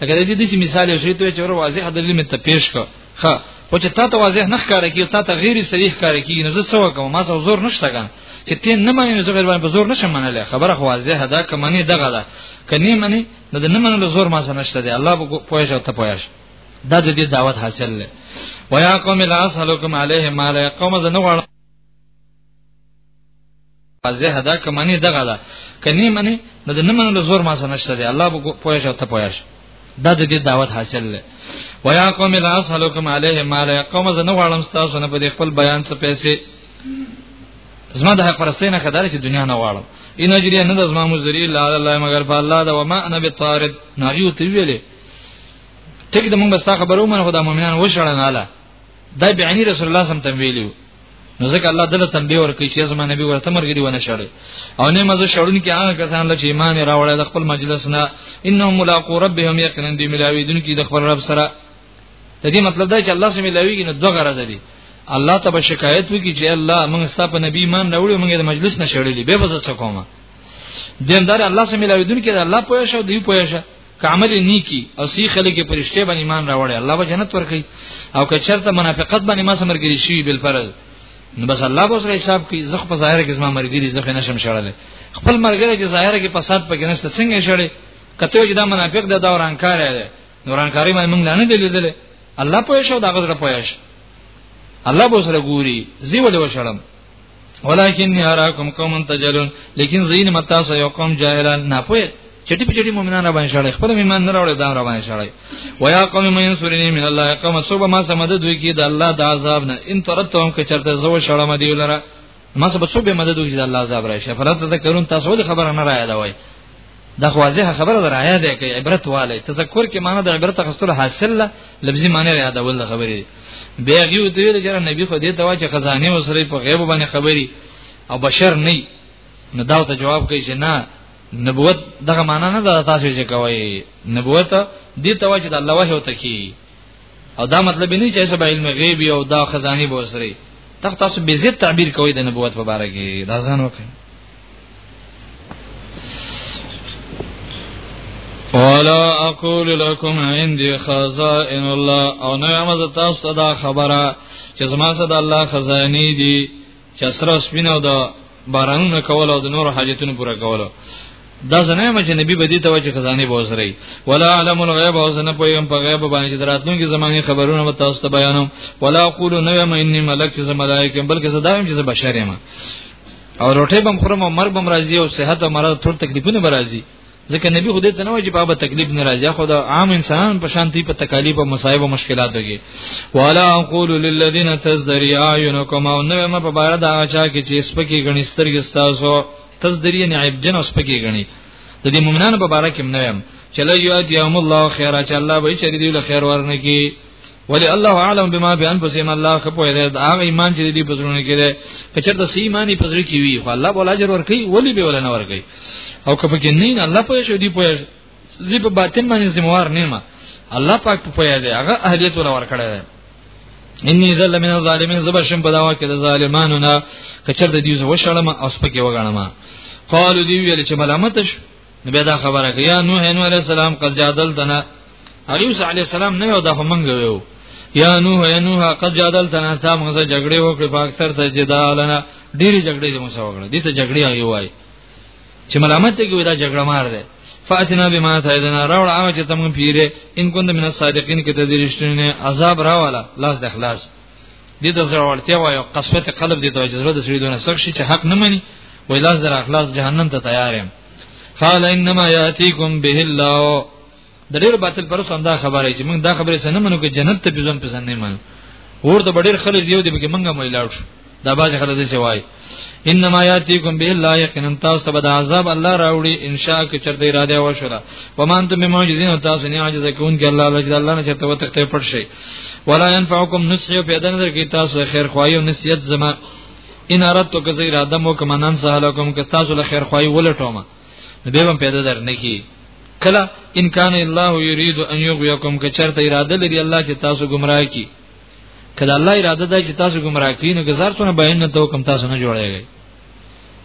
لکه د دې د مثال یو شی ته چې ور واضح دلیل مې ته پیش کړ ها خو چې تا ته واضح نه ښکار کیږي تا ته غیر صریح ښکار کیږي نو زه څه وکم ما څه زور نشته ګان چې ته نه مانی نو زه غیر باندې زور نشم منلای خبره خو واضح ده که معنی دغه ده کني معنی نو د نه منلو زور ما سره نشته دی الله به پوهیږي ته پوهیږي دا د دې دعوت حاصل لې ويا قوم لا اسلکم علیه مال قوم زنه غواړم واضح ده که معنی دغه ده که نه معنی نو د نه منلو زور ما سره نشته دی الله به پوهه شو ته پوهه شو دا د دې دعوت حاصل لې ويا قوم لا اسلكم عليه مال يا قوم زنه غواړم تاسو نه په خپل بیان څه پیسې زما د حق پرستۍ نه خدای چې دنیا نه غواړم ان اجری نه د زما مزری الا الله مگر په الله دا وما انا بطارد ناغي وتویلې ټیک د موږ بس تا خبرو منه خدای مؤمنان وشړناله دا بیانی رسول الله سم تم ویلو نو ځکه الله دله تنبیه ورکړي چې زما نبی ورته مرګ دی ونه شړي او نه مزه شړون کې هغه کسان چې ایمان راوړل د خپل مجلس نه انهم ملاقات ربهم یقینا دی ملاویدون کې د خپل رب سره د دې مطلب دا چې الله سم ملاویږي نو دوه غرض دي الله ته شکایت وکړي چې الله موږ ستاسو په نبی ایمان راوړو موږ د مجلس نه شړلې به وځه څه کومه دیندار الله سم ملاویدون کې الله پوهه شو دی پوهه شو کامل نیکی او سی خلک په رښتیا باندې ایمان راوړي الله به جنت ورکړي او که چرته منافقت باندې ما سمرګری شي بل فرض نو بس الله به سره حساب کوي زخ په ظاهر کې زما مرګري زخ نشم شړل خپل مرګره چې ظاهر کې فساد پکې نشته څنګه شړې کته چې دا منافق د دوران کار دی دوران کاری باندې موږ نه دلیدل الله پوه شو دا غزر پوه شو الله به سره ګوري زی ولې وشړم ولكن يراكم قوم تجلون لیکن زین متا سو یو قوم جاهلان نه پوهه چټي په چټي مؤمنان را باندې شړې خپل ایمان نه راوړې دا را باندې شړې ويا قوم مې سورني من الله قوم صوب ما سمد دوی کې د الله د عذاب نه ان ترتهم کې چرته زو شړم دی لره ما سبب صوب مدد دوی د الله عذاب راشه فلا تذکرون تاسو د خبره نه را یادوي دا خو واضحه خبره ده رایا ده کې عبرت والي تذکر کې معنی د عبرت غستل حاصل له لفظي معنی را ده ول خبرې بیا یو دی چې نبی خو دې دوا چې خزانه وسره په غیب باندې خبري او بشر نه نو دا ته جواب کوي چې نه نبوت دغه معنی نه ده تاسو چې کوي نبوت دې توا چې د الله وحی وته کی او دا مطلب نه چې سبا علم غیب او دا خزانه به وسري تخ تاسو به زیات تعبیر کوي د نبوت په اړه کې دا ځان وکړي ولا اقول لكم عندي خزائن الله او نه مزه تاسو دا خبره چې زما سره د الله خزانه دي چې سره سپینه او د بارانونه کول او د نور حاجتونو پوره کول دا زنه مې چې نبی بدی ته وجه خزانه بوزري ولا علم الغیب او زنه پویم په غیب باندې دراتلونکي زمانه خبرونه به تاسو ته بیانوم ولا اقول نو یم انی ملک چې ملائکه بلکې زدا یم چې بشر یم او روټه بم خورم او مرګ بم راځي او صحت او مرض ټول تکلیفونه به راځي ځکه نبی خو دې ته نه وایي چې بابا تکلیف نه راځي خو دا عام انسان په شانتي په تکالیف او مصايب او مشکلاتو کې والا اقول للذین تزدری اعینکم او نو ما په بار دا چا کې چې سپکی غنی سترګې ستاسو تزدری نه عیب جن سپکی غنی د دې مؤمنانو په بار کې منوم چلو یو یوم الله خیره چې الله به چې دې له خیر ورنه کې ولی الله عالم بما بیان پسیم الله خپو دی دا هغه ایمان چې دی پزړونه کې دی کچر د سی ایمانی پزړ کې وی خو الله بول اجر ور کوي ولی به ولنه ور کوي او کپ کې نه الله پوه شو دی پوه زی په باطن باندې زموار نه ما الله پاک په پوهه دی هغه اهلیت ور ور کړی دی انی ذل من الظالمین زبر شم په داوا کې د ظالمانو نه کچر د دیو وشړم او سپکه وګڼم قالو دی ویل چې ملامت شو نو بیا دا خبره کوي یا نوح نو علی السلام قد جادلتنا ایوس علی السلام نه یو د همنګ ویو یا نوح یا نوح قد جادلتنا تا موږ سره جګړه وکړه په اکثر ته جدالنا ډیری جګړې موږ سره وکړه دې ته جګړې هغه وای چې ملامت ته کوي دا جګړه مار ده فاتنا بما تعدنا راول هغه چې تم پیره ان کند من الصادقین کې ته دې رښتینه عذاب راواله لاس د اخلاص دې د زړورتیا وای او قسوت قلب دې ته جذبه د سړي دونه سخت شي چې حق نه مني وای لاس در اخلاص جهنم ته تیار یم قال انما یاتیکم به الله د ډېر باطل پر سم دا خبره چې موږ دا خبره سن منو کې جنت ته بيزم پسند نه منو ورته ډېر خلک یو دی به موږ مې لاړ شو دا باز خلک دې وای انما یاتیکم به الله یقینا تاسو به د عذاب الله راوړي ان شاء کې چرته را دی وشولا ومان ته معجزین تاسو نه عاجز کون کې الله لجل الله نه چرته وتخته پټ شي ولا ينفعکم نصحی په دغه در کې تاسو خیر خوایو نصیحت زما ان اردت که زیر ادم وکم نن سهلکم که تاسو له خیر خوای ولټوم به هم پیدا در نه کی کله ان کان الله یرید ان یغویکم که چرته اراده لري الله چې تاسو گمراه کی کله الله اراده ده چې تاسو گمراه کړئ نو گزار څونه بیان نه ته کوم تاسو نه جوړیږئ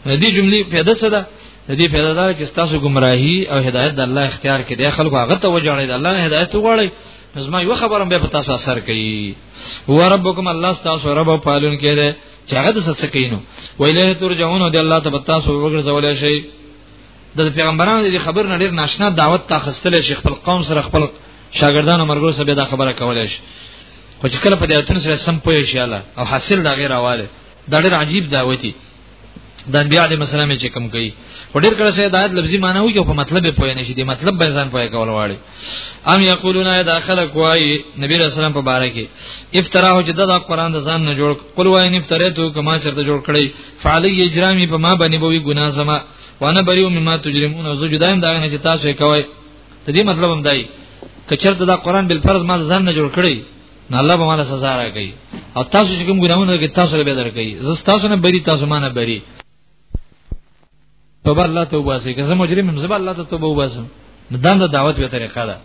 د دې جملې پیدا څه ده د دې پیدا ده چې تاسو گمراهي او هدایت د الله اختیار کې دی خلکو هغه ته وجاړي د الله نه هدایت وغواړي زما یو خبرم به تاسو اثر کوي هو ربکم الله تاسو رب پالون کې دی چې هغه د څه کینو ویله ترجعون دی الله ته تاسو وګرځول شي د پیغمبرانو د خبر نه ډیر ناشنا دعوت ته خستل شي خپل قوم سره خپل شاګردانو مرګرو سره دا خبره کولای شي خو چې کله په دې اتن سره سم پوي شي الله او حاصل دا غیر اواله دا ډیر عجیب دعوتي د انبیاء علیهم السلام چې کوم کوي وړیر کړه سي دایت لفظي معنی وي په مطلب په پوهه نشي دي مطلب به ځان پوهه کول واړي ام یقولون یا داخله کوي نبی رسول الله په باره کې افترا هو جدد قرآن د ځان نه جوړ قل وای ان افتریتو کما چرته جوړ کړي فعلی اجرامي په ما باندې بوي ګناه زما وانا بریو مما تجرمون او زه جدایم دا نه چې تاسو یې کوي ته دې مطلب هم دی کچرته دا قران بل فرض ما ځان نه جوړ کړی نه الله به مال سزا راکړي او تاسو چې کوم ګناونه کې تاسو له بدر کوي زه تاسو نه بری تاسو ما نه بری توبه الله توبه واسي که زه مجرم هم زبر الله ته توبه واسم دان د دعوت به طریقه ده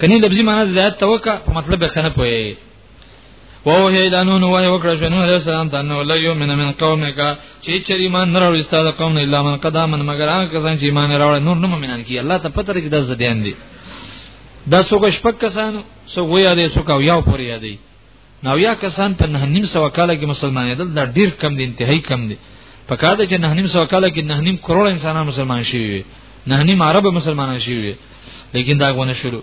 کني لفظي معنی د آیات توکا په مطلب به کنه پوي وو هی دانو نو وای وکړه شنو علی السلام ته نو لیو من من قومه کا چې چر ایمان نه راوړي ستاسو قوم نه الا من قدامن مگر هغه کسان چې ایمان راوړ نور نه مؤمنان کی الله ته پته لري د زديان دي دا څوک شپک کسان څو ویا دي څوک یو پوری یادي نو یا کسان په نه نیم سو کال کې مسلمان یدل دا ډیر کم دي انتهایی کم دي په کار ده چې نه نیم سو کال کې نه نیم کروڑ انسانان مسلمان شي نه نیم عرب مسلمانان شي لیکن دا غونه شروع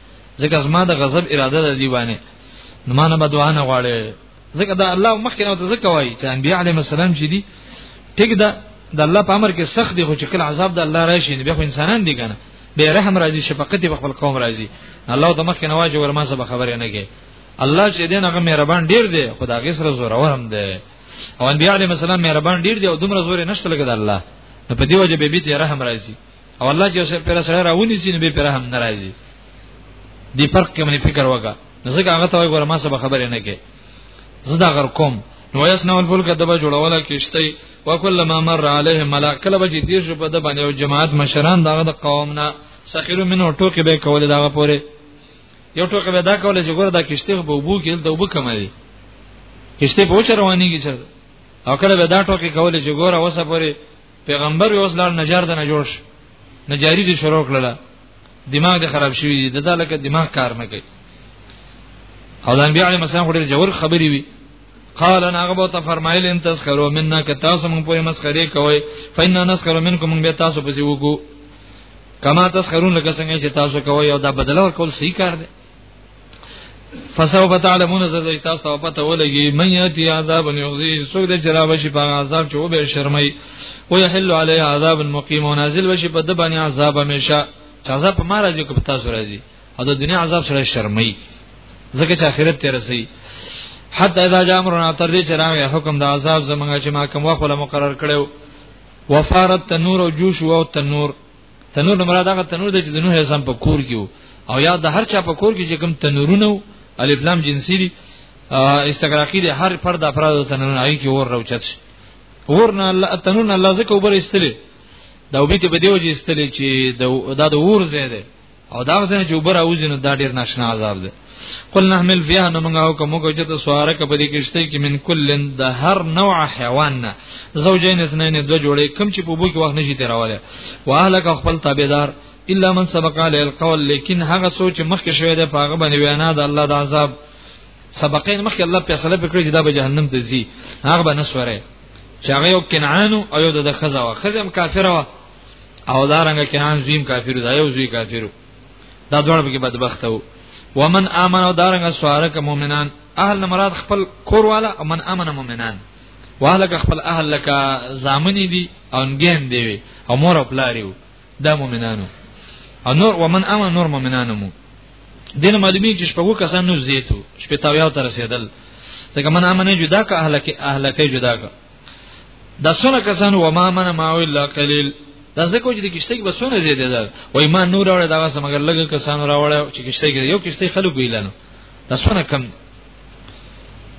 ځکه زما د غضب اراده ده دی باندې نو ما نه بدواه نه غواړي ځکه دا الله مخکې نو ته ځکه وایي چې انبیاء علیهم السلام چې دي ټیک ده د الله په امر کې سخت دي خو چې کله عذاب د الله راشي نو بیا خو انسانان دي کنه به رحم راځي شفقت په خپل قوم راځي الله ته مخکې نه واجب ورما سبا خبره نه کوي الله چې دین هغه مهربان ډیر دی خدا غي سره زور اور هم دی او انبیاء علیهم السلام مهربان ډیر دی او دومره زور نشته لګد الله په دې وجه به بیت رحم راځي او الله چې اوسه پر سره راونی سین به پر هم ناراضي دی فرق کې مې فکر وکا زګه هغه ته وای ګور ما سبا خبرې نه کې زدا غر کوم نو یسنا الفلک دبا جوړول کیشته وکله ما مر علیه ملائکه لبا جدی شو په د باندې او جماعت مشران دغه د قوم نه سخیرو منو ټوکې به کول دغه پوره یو ټوکې به دا کول چې ګور دا کیشته په وبو کې د وبو کم دی کیشته په چروانیږي چې او کله به دا ټوکې کول چې ګور اوسه پوره پیغمبر اوس لار نجار د نه جوړ شو نجاری دې شروع کړل دماغ دې خراب شوی دی ددا لکه دماغ کار نه کوي او د انبیاء علیهم السلام خوري جوړ خبري وي قال انا غبو ته فرمایل ان تسخروا منا که تاسو مونږ په مسخري کوي فإنا نسخر منکم مونږ به تاسو پسې وګو کما تسخرون لکه څنګه چې تاسو کوي او دا بدل ورکول صحیح کار دی فسوف تعلمون زده تاسو ته پته ولګي من یاتی عذاب یغزی سوګ د جراب شي په عذاب چې وبه شرمای او یحل علی عذاب مقیم او نازل وشي په د باندې عذاب همیشه چې عذاب په ما راځي کو په تاسو راځي او د دنیا عذاب سره شرمای ځکه چې آخرت ته رسي حتی اذا جاء امرنا تر دې چې راغی حکم د عذاب زمونږ چې ما کوم وخت مقرر کړو وفارت تنور او جوش او تنور تنور نو مراد هغه تنور دی چې د نوح اسلام په کور کې وو او یا د هر چا په کور کې چې کوم تنورونه وو الف لام جنسی دي استغراقی دي هر پر د افرادو تنورونه هغه کې ور راوچت شي ور نه الله تنور نه الله زکه وبر استلې دا وبې ته به دیو چې استلې چې دا د ور زیاده او دا ځنه چې وبره اوځي نو دا ډیر ناشنا عذاب دی قل نحمل فيها نو موږ حکم وکړو چې تاسو هر کله دې کېشته کې من کلن د هر نوع حیوان نه زوجین اثنین دو جوړې کم چې په بو کې وخت نشي تیراواله واهلک خپل تابعدار الا من سبق علی القول لیکن هغه سوچ مخکې شوی دی په هغه باندې وینا د الله د عذاب سبقین مخکې الله په فیصله وکړي چې دا به جهنم ته ځي هغه به نسوره چې هغه یو کنعان او یو د خزا وا خزم کافر وا او دا رنګ کنان زویم کافر دا یو زوی کافر دا دوړ به بدبخت وو ومن امن او دا رنګ سوارک مؤمنان اهل مراد خپل کور والا او من امن مؤمنان واهلک خپل اهل لک زامنی دی او انګین دی او مور او پلاریو دا مؤمنانو او نور ومن امن نور مؤمنانو مو دین معلومی چې شپږو کسانو زیتو شپې تاویا تر رسیدل ځکه من امنه جدا کا اهلکه اهلکه جدا کا د سونه کسان و ما من ما الا قليل دا ځکه چې د کشته کې بسونه زیاده ده و ایمان نور راوړ دا واسه مګر لګ کسان راوړ چې کشته کې یو کشته خلک ویلانو دا سونه کم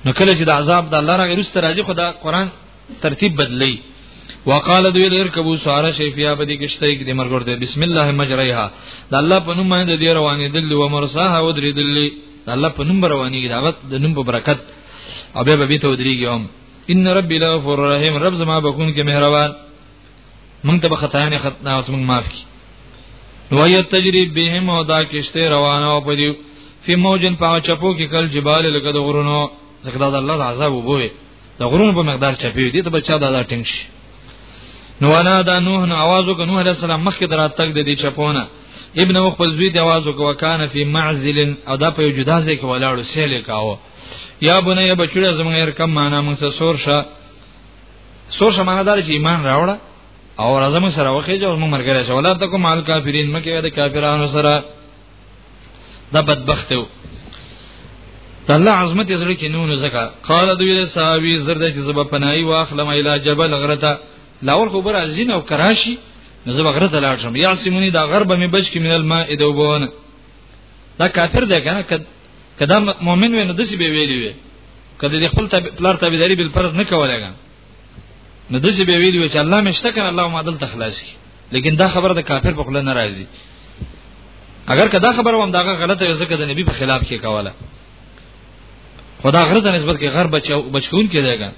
نو کله چې د عذاب د الله راغی رسته راځي خدا قران ترتیب بدلی وقال دوی لرکبو سوار شیفیا په دې کشته کې د مرګ ورته بسم الله مجریها د الله په نوم باندې دی روانې دل و مرساها او درې دل د الله په نوم روانې دا د نوم په برکت او به به ته ودرېږي ان ربي لغفور رحیم رب زما بكون کې مهربان مونږ ته خطاانه خطنا اوس مونږ معاف کی نو یو تجربه بهم او دا کشته روانه او پدیو فی موجن په چپو کې کل جبال لکه د غرونو لکه دا الله د عذاب وبوي د غرونو په مقدار چپی دي ته بچا دا دا ټینګ شي نو انا دا نوح نو आवाज وکړ نوح علیہ السلام مخکې دراتک د دې چپونه ابن وخ په زوی د आवाज وکړ وکانه فی معزل ادا په جدا ځای کې ولاړو سیل کاوه یا بنه بچړه زمونږ هر کم معنا موږ سره سور شه سور شه معنا دار چې ایمان راوړه او راځم سره وخیږه او موږ مرګره شه ولا تکو مال کافرین مکه د کافرانو سره دا بدبخت وو د الله عظمت یې زړه کې نونو زکه قال دوی له صحابي زرد چې زب پناي واخلم اله جبل غرتا لاول خو بر ازین او کراشي زب غرتا لاړ شم یا سیمونی دا غرب می بچ کې من الماء دوبون دا کافر دی کنه کدا مؤمن وي نو د څه به ویلی وي کله د خپل پلار تابعداري بل فرض نه کولای غن نو د څه به ویلی وي چې الله مشته کنه الله ما دل تخلاص کی لیکن دا خبره د کافر په خله ناراضي اگر کدا خبره هم داغه غلطه وي ځکه د نبی په خلاف کې کوله خدا غره ته نسبت کې غر بچو بچون کې دیګا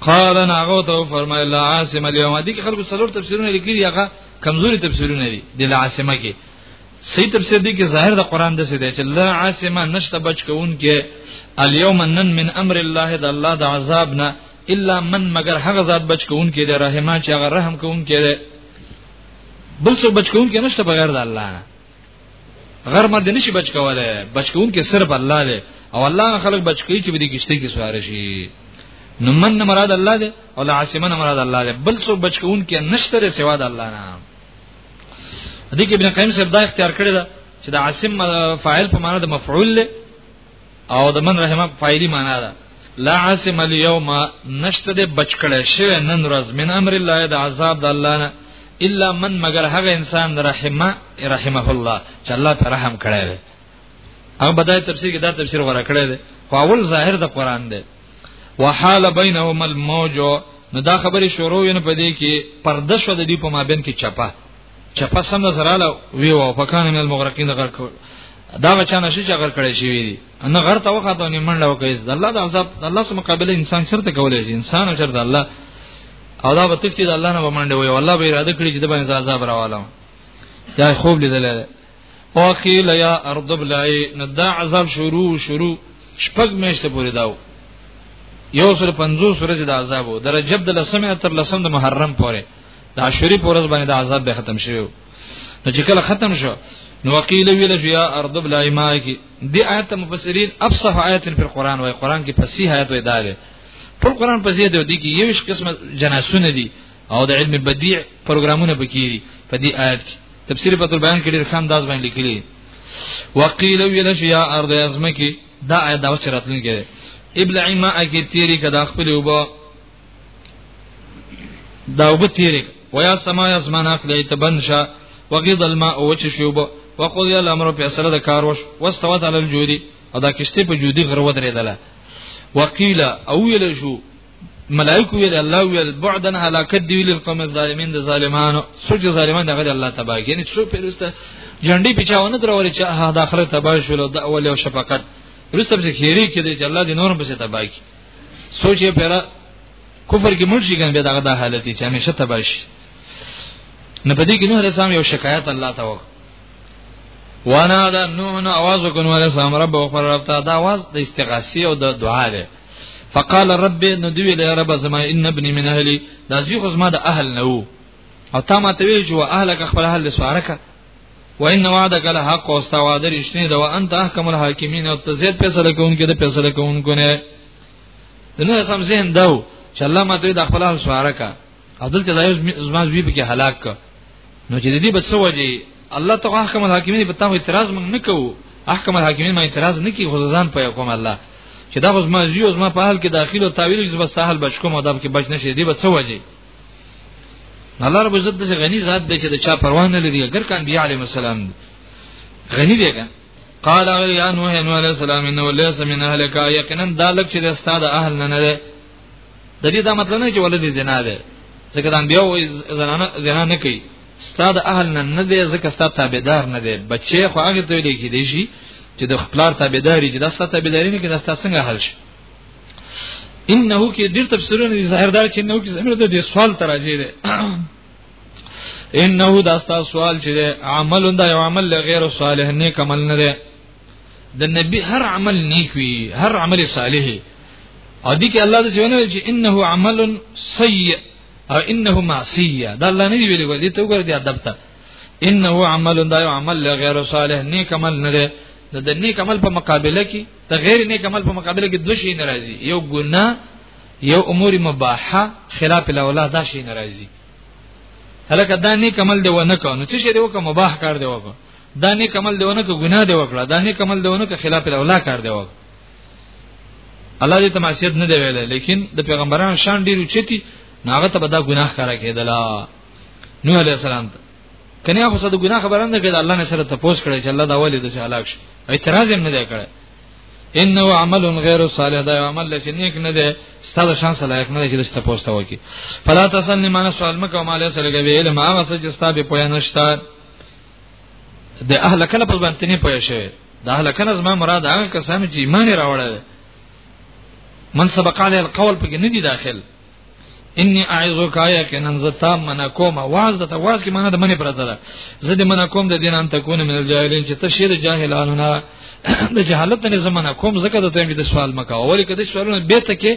قال ناغو ته فرمای الله عاصم اليوم دي خلکو څلور تفسیرونه لیکلي هغه کمزوري تفسیرونه دي د عاصمه کې صحیح تفسیر دی کې ظاهر د قران د څه دی چې لا عاصمه نشته بچ کوون کې الیوم نن من امر الله د الله د عذاب نه الا من مگر هغه ذات بچ کوون کې د رحمان چې هغه رحم کوون کې دی بل څه بچ کوون کې نشته بغیر د الله نه غر مرد نشي بچ کوله بچ کوون کې صرف الله دی او الله خلک بچ کوي چې به دې کشته کې سوار شي نو من مراد الله دی او عاصمه مراد الله دی بل څه بچ کوون کې نشته سوا د الله نه دې کې ابن قیم صاحب دا اختیار کړی دا چې د عاصم فاعل په معنا د مفعول له او د من رحمه فاعلی معنا ده لا عاصم اليوم نشته د بچکړه شوی نن ورځ من امر الله د عذاب د الله نه الا من مگر هغه انسان رحمه رحمه الله چې الله پر رحم کړی هغه بدای تفسیر کې دا تفسیر غوړه کړی دی خو اول ظاهر د قران دی وحال بینهما الموج نو دا خبره شروع ینه پدې کې پرده شو د دې په مابین کې چپه چپه سم نظراله وی او پکان من المغرقین غرق دا بچانه شي چې غرق کړي شي وی ان غر ته وخت نه منډه وکړي د الله د عذاب د الله سره مقابله انسان چرته کولای شي انسان چرته الله او دا به تک چې د الله نه ومنډه وي والله به اراده کړی چې د باندې عذاب راوالم یا خوب لیدل وقیل یا ارض بلای نو دا عذاب شروع شروع شپږ میاشتې پورې داو یو سر 50 ورځې د عذاب او درجب د لسمه تر لسم د محرم پورې د عاشوري پورز باندې د عذاب به ختم شوی نو چې کله ختم شو نو وقیل ویل شو یا ارض بلای ما کی دی آیت مفسرین افصح آیت پر قران وای قران کې فصیح آیت وای دا ده پر قران فصیح دی دی کې یوش قسم جناسونه دي او د علم بدیع پروګرامونه پکې دي په دې آیت کې تفسیر فتح البیان کې ډېر خام داس باندې لیکلي وقیل ویل شي یا ارض ازمکی دا آیت دا چې راتلونکي ابلعی ما اکی تیری کدا خپل وبا دا وب تیری ویا سما یا زمان اقلی تبنشا وقید الماء وچ شوب وقضی الامر په اصل د کار وش واستوت علی الجودی او دا کشته په جودی غرو درېدله وقیل او ویل شو ملائکه ویل الله ویل بعدن هلاکت دی ویل قوم الظالمین د ظالمانو څوک ظالمان دغه الله تبا یعنی څو پیرسته جنډي پچاونه درول چې ها د اخرت تبا شول د اول او شفقت رسب چې خیری کې دی چې الله دې نورم پسې تبا کی سوچ یې پیرا کفر کې مرشي ګن به دغه د حالت چې همیشه تبا شي نه پدې کې نوح رسام یو شکایت الله ته وکړ وانا دا نوح نو आवाज وکړ نو رسام رب او پر رب ته دا आवाज د استغاثه او د دعا ده فقال رب نو دی ویل یا رب زما ان ابني من اهلي دا زی خو زما د اهل نه وو او تا ما ته ویل چې وا اهلک خپل اهل سوارکه وان وعدک الحق او ستا وعده رښتینه ده وانت احکم الحاکمین او ته زیات فیصله کوونکی د فیصله کوونکو نه دنه سم زین داو چې الله ماته د خپل اهل سوارکه عدالت د زما زوی به هلاک نو چې دې بس وجه الله تعالی احکم الحاکمین په تاسو اعتراض مونږ نه کوو احکم الحاکمین ما اعتراض نه کوي خو ځان په کوم الله چې دا غوز ما زیو زما په حال کې داخل او تعویل چې بس حال بچ کوم ادب کې بچ نشي دې بس وجه الله رب عزت د غنی ذات دی چې د چا پروا نه لري اگر کان بیا علی السلام غنی دی که قال يا نوح نوح عليه السلام انه ليس من اهلك يقينا ذلك چې د استاد اهل نه نه د دې دا مطلب نه چې ولدي زنا ده ځکه دا بیا وې زنا نه زنا نه کوي ستاد اهل نه نه دی ځکه ستاد تابعدار نه دی بچي خو هغه ته ویل کېږي شي چې د خپل تابعداري چې د ستاد تابعداري نه کې د ستاد څنګه حل شي انه کې ډېر تفسیرونه دي ظاهردار چې انه کې زمير د سوال تراجه دي انه دا ستاسو سوال چې عمل دا یو عمل غیر صالح نه کمل نه دی د نبی هر عمل نیک وي هر عمل صالح او دي کې الله د څونه چې انه عمل سیء او انه معصیه دا الله نه دی ویلي ولې ته وګوره دې ادب ته انه عمل دا یو عمل غیر صالح نیک عمل نه دی د نیک عمل په مقابله کې د غیر نیک عمل په مقابله کې دوه شی ناراضي یو ګناه یو امور مباحه خلاف الاولا دا شی ناراضي هلکه دا نیک عمل دی ونه کړو نو چې شی دی وکړه مباح کار دی وکړه دا نه کمل دیونه کو ګناه دی وکړه دا نه کمل دیونه کو خلاف الاولا کار دی وکړه الله دې تماسیت نه دی ویل لیکن د پیغمبرانو شان ډیر چتی ناغه ته به دا ګناه کار کېدلا نوح علی السلام ته کني هغه څه د ګناه خبره نه کېده الله نه سره تپوس کړي چې الله دا ولې د هلاک شي اعتراض هم نه دی کړی انه عمل غیر صالح دا عمل چې نیک نه دی ستاسو شان صلاحیت نه دی چې تاسو پوسټ وکړي فلا تسن لمن سوال مکه ما له سره کوي علم هغه څه چې تاسو په پوهه نشته د اهل کله په باندې نه پوه شي د اهل کله زما مراد هغه کسانو چې ایمان راوړل من سبق علی القول په کې نه دي داخل انی اعوذک یا کنن زتا من کوم واز د واز کې معنی د منی پرته ده زه د من کوم د دین ان تکونه من الجاهلین چې تشهیر جاهلانو نه د جهالت نه زمانہ کوم زکه د تیم د سوال مکا اولی کده سوالونه به ته کې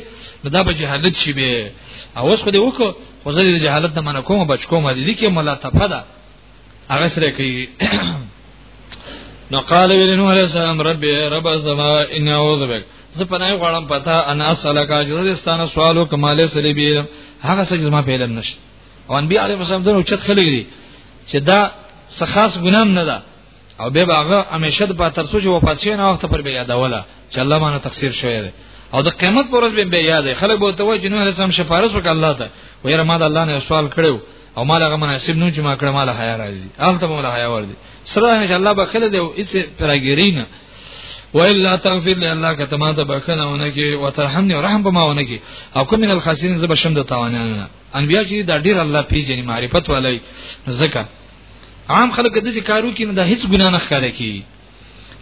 دا به جهالت شي به اوس خو دې وکړو خو زه د جهالت نه من کوم بچ کوم دي کې ملا تفدا هغه سره کوي نو قال ویل نو علی السلام رب رب زما ان اعوذ بک زه پناه غواړم پتا انا سلکا جزستانه سوالو کماله سری بی هغه څه زما په علم نشته او انبیاء علیهم السلام دنو چت خلګری چې دا څه خاص ګنام نه ده او به هغه همیشه د پاتر سوچ و پاتشي نه وخت پر به یادوله چې الله باندې تقصیر شوی دی او د قیامت پر ورځ به به یاد خلک به ته وای جنو علی السلام شفارس وکړه الله ته ویره ما د الله نه سوال کړو او مال هغه مناسب نو چې ما کړه مال حیا راځي هغه ته مال حیا ورځي سره ان شاء الله بخله دی او اس پرګیرینه والا تغفر لي الله کتما ته بخنه ونکي وترحمني ورحم بما ونکي او کوم من الخاسرين زب شم د تاوانانه انبیا چې دا ډیر الله پیژني معرفت ولای زکه عام خلک د دې کارو کې نه د هیڅ ګناه نه ښکاره کی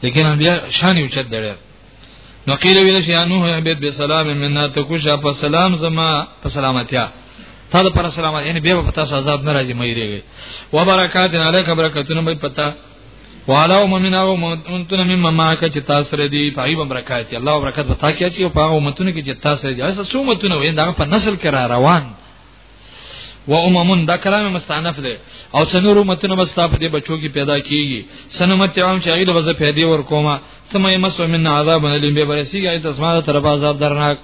لیکن انبیا شان یو چت ډېر نو قیل ویل شي انو عبد بسلام منا تکوشا په سلام زما په سلامتیا تا د پر سلامت یعنی به په تاسو عذاب نه راځي مې ریږي و برکات علیک برکتونه مې پتا والا ومنا ومنتن مما معك چې تاسو سره دی په ایوب برکات الله برکت وتا کیږي او په امتونه کې چې تاسو سره دی اسه څو امتونه وې دا په نسل کې را روان و اممون دا کلام مستانف دی او څنور امتونه مستا په دې بچو کې پیدا کیږي سنمت عام چې ایله وځه پیدا ور کومه ثم یمسو من عذاب الیم به برسیږي ایت اسماء تر عذاب درناک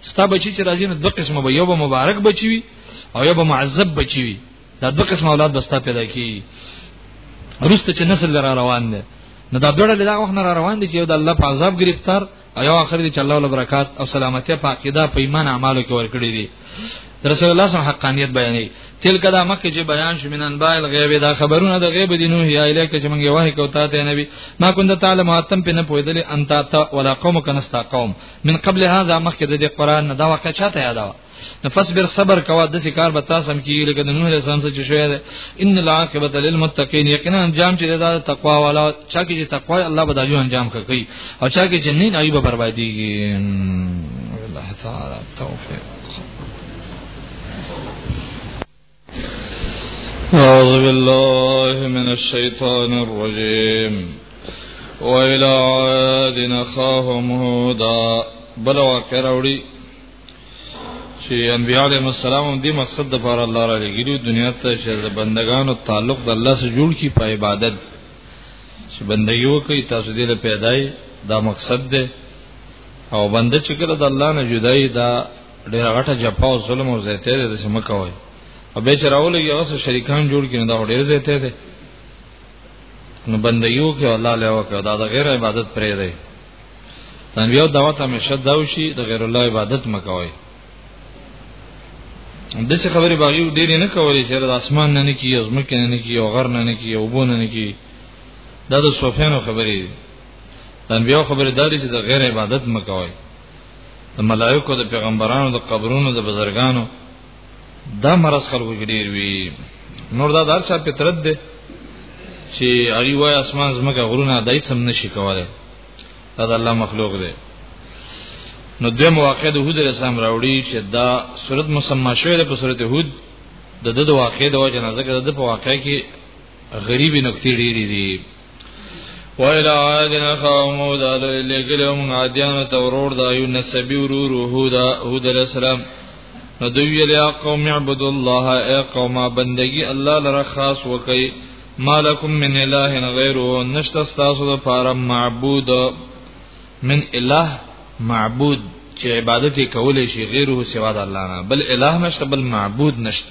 ستا بچی چې راځي نو دوه قسمه به یو به مبارک بچی وي او یو به معذب بچی وي دا دوه قسمه اولاد بستا پیدا کیږي روسته چې نسل را روان دي نو دا دوړه له دا وخت نه را روان دي چې یو د الله په عذاب گرفتار او یو اخر دي چې الله ول برکات او سلامتی په عقیده په ایمان اعمالو کې ورکړي دي رسول الله صلی حقانیت بیانې تل کدا مکه چې بیان شو منن بایل غیب دا خبرونه د غیب دي نو یا اله کې چې مونږه واه کوتا ته نبی ما کوند تعالی ماتم په نه پویدلې انت تا ولا قوم کنستا قوم من قبل هذا مخکې د قران نه دا واقع چاته یاداوه نو فصبر صبر کوا د څه کار به تاسو هم کیږي لکه د نوح علیه السلام څخه شوی دی ان العاقبه للمتقین یقینا انجام چې دا تقوا والا چا کې چې تقوا الله به دایو انجام کوي او چا کې چې نه نه به بربادیږي الله تعالی توفیق أعوذ بالله من الشيطان الرجيم وإلى عاد أخاهم هودا بل واقع راوړي چې انبیاء علیهم السلام هم دې مقصد د پاره الله را لګیلو دنیا ته چې د بندگانو تعلق د الله سره جوړ کی په عبادت چې بندگی وکړي تاسو دې له پیدای دا مقصد ده او بنده چې کله د الله نه جدای دا ډیر غټه جپا او ظلم او زیاته ده چې مکوي او به چرولو یو څه شریکان جوړ کړي دا ډیر زیاته ده نو بندیو کې الله له وکړه دا د غیر عبادت پرې دی تنبیه دعوت همیشه دا وشي د غیر الله عبادت مکوي د څه خبرې باغیو ډیر نه کولې چې د اسمان نه نه کیږي زمکه نه نه کیږي او غر نه نه کیږي او بونه نه کیږي دا د سوفیانو خبرې دي تنبیه خبرې داري چې د غیر عبادت مکوي د ملائکو د پیغمبرانو د قبرونو د بزرګانو دا مرز خلکو کې ډیر وی نور دا دار چا فطرت دی چې هغه وای اسمان زمګه غرونه دای څم نشي کوله دا د الله مخلوق دی نو دوی مواقع د هود رسام راوړي چې دا صورت مسما شوی ده په صورت هود د د واقع د وجه نه ځکه د په واقع کې غریبي نکته ډېری دي وإلى عاد أخاهم هودا لګلهم عادیانو ته ورور دا یو نسبی ورور هودا هود علیہ السلام نو دوی له قوم عبد الله اي قوم بندگی الله لره خاص وکي مالکم من اله غیره نشتا تاسو د پاره معبود من اله معبود چې عبادت کولې شي غیره سوا د الله نه بل اله نشته بل معبود نشته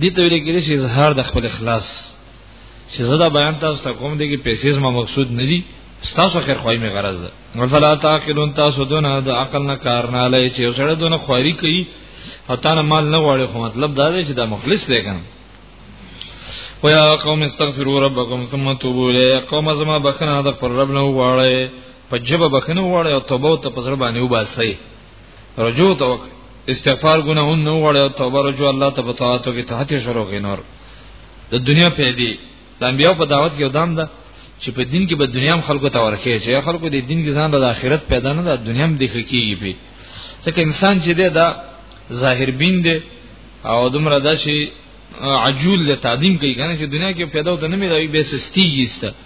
دي ته ویل کېږي چې اظهار د خپل اخلاص چې زدا بیان تاسو ته کوم دي کې پیسې زما مقصود نه دي تاسو خیر خوای می غرض ده ولفلا تعقلون تاسو دونه د عقل نه کار نه لای چې سره دونه خواري کوي او تا نه مال نه غواړي خو مطلب دا دی چې دا مخلص دی کنه ويا قوم استغفروا ربكم ثم توبوا اليه قوم زما بخنه د پر رب نه غواړي په جبه بخنه غواړي او توبه ته پسره باندې وباسي رجوع تو استغفار ګناهونه نو وړه توبه رجوع الله ته بتاعت کې تحت شروع غینور د دنیا په دې د انبیو په دعوت کې ودام ده چې په دین کې به دنیا هم خلکو ته ورکه چې خلکو د دین کې ځان د آخرت پیدا نه د دنیا هم د خکېږي په ځکه انسان چې ده دا ظاهر بین ده او دومره ده چې عجول له تعظیم کوي کنه چې دنیا کې پیدا وته نه مې راوي به سستیږي است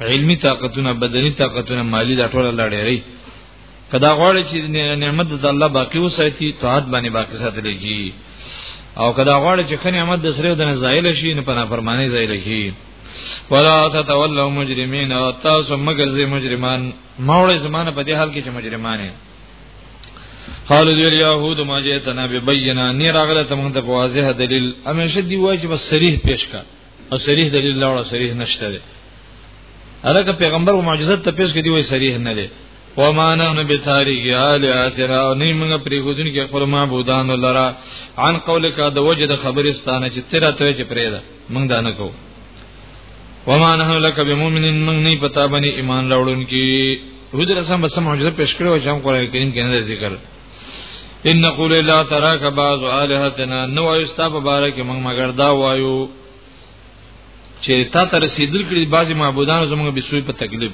علمی طاقتونه بدنی طاقتونه مالی دا ټول الله ډېری کدا غواړي چې نعمت د الله باقی وساتي طاعت باندې باقی ساتل کیږي او کدا غواړي چې خنه نعمت د سره د نزایل شي نه پنا فرمانه زایل کیږي ولا تتولوا مجرمین او تاسو مگر زی مجرمان موړې زمانه په دې حال کې چې مجرمان یې حال دی یهود ما جئتنا ببینا نیر اغله تمغه په واضح دلیل همیشه دی وای چې بس صریح پیش کا او صریح دلیل لاړه صریح نشته دی الکه پیغمبر او معجزات ته پیش کړي وای صریح نه دی و ما نحن بتاریک الاتنا او نه موږ پرې ګذون کې خپل معبودان لرا عن قولک د وجه د خبرستانه چې تیرا ته چې پرې ده موږ دا نه کوو و ما نحن لك بمؤمنین موږ نه پتا باندې ایمان راوړونکي حضور اسلام بس معجزه پیش کړو چې هم قرآن کریم کې نه ذکر ان قول لا تراک بعض الہتنا نو ایستا په باره کې موږ مگر دا وایو چې تا تر رسیدل کړي بعضی معبودان زموږ به سوی په تکلیف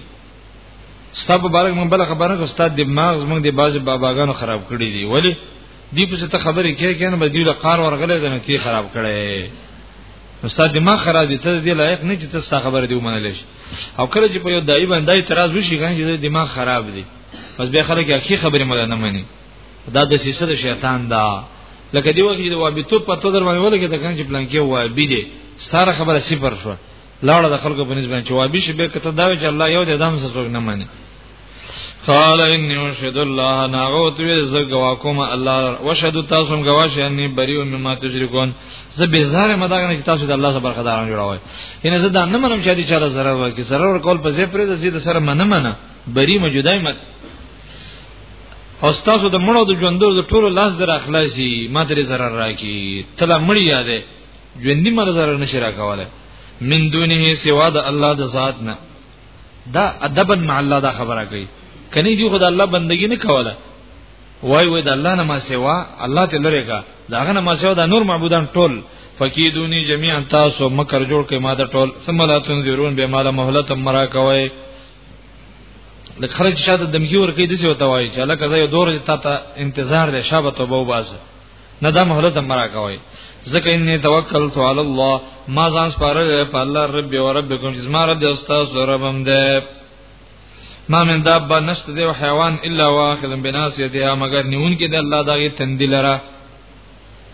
ستا په باره کې موږ بل خبره کو ستا دماغ زموږ د بعضی باباګانو خراب کړی دی ولی دی په څه خبرې کې کنه به دی له قار ورغلې ده نه تی خراب کړي استاد دماغ خراب دي ته دې لایق نه چې ته ستاسو خبره دی ومنل شي او کله چې په یو دای باندې اعتراض وشي کنه چې دماغ خراب دي پس به خلک اخی خبره مله نه مني دا د سیسه د شیطان دا لکه دی وخت دی وابي تو پته در باندې ولګه د کنه چې پلان کې وای بي دي ستاره خبره صفر شو لاړه د خلکو په نسبت چې وابي شي به کته دا چې الله یو د دم سره نه مني قال اني اشهد الله نعوت وزغواكم الله وشهد تاسو غواش اني بريء مما تشركون زه به زار مداګنه چې تاسو د الله سره برخداران جوړوي ان زه دا نه منم چې دې چاره zarar ورکړي zarar ورکول په زی پرې د زی د سره منم نه بری موجوده مت او تاسو د مړو د ژوندو د ټولو لاس در اخلاصي ما درې zarar راکی تله مړی یاده ژوندۍ مر zarar نشي راکواله من دونه سوا د الله د ذات نه دا ادبا مع الله دا خبره کوي کني دی خدای الله بندگی نه کوله وای وای د الله نه ما سوا الله ته لری کا داغه نه ما سوا د نور معبودان ټول فقیدونی جميعا تاسو مکر جوړ کې ما د ټول ثم لا تنذرون به مال مهلت مرا کوي د خلک چې شاته دمګي ور کوي د څه وته وایي چې لکه زه یو دور ته تا انتظار دی شابه توبه وباسه نه دا مهلت مرا کوي ځکه اني توکلت علی الله ما ځان سپارل په الله رب او ربکم چې ما رب د استاد ربم ده ما من دابه نشته دی حیوان الا واخذ بناسیتها مگر نیون کې د الله دغه تندلره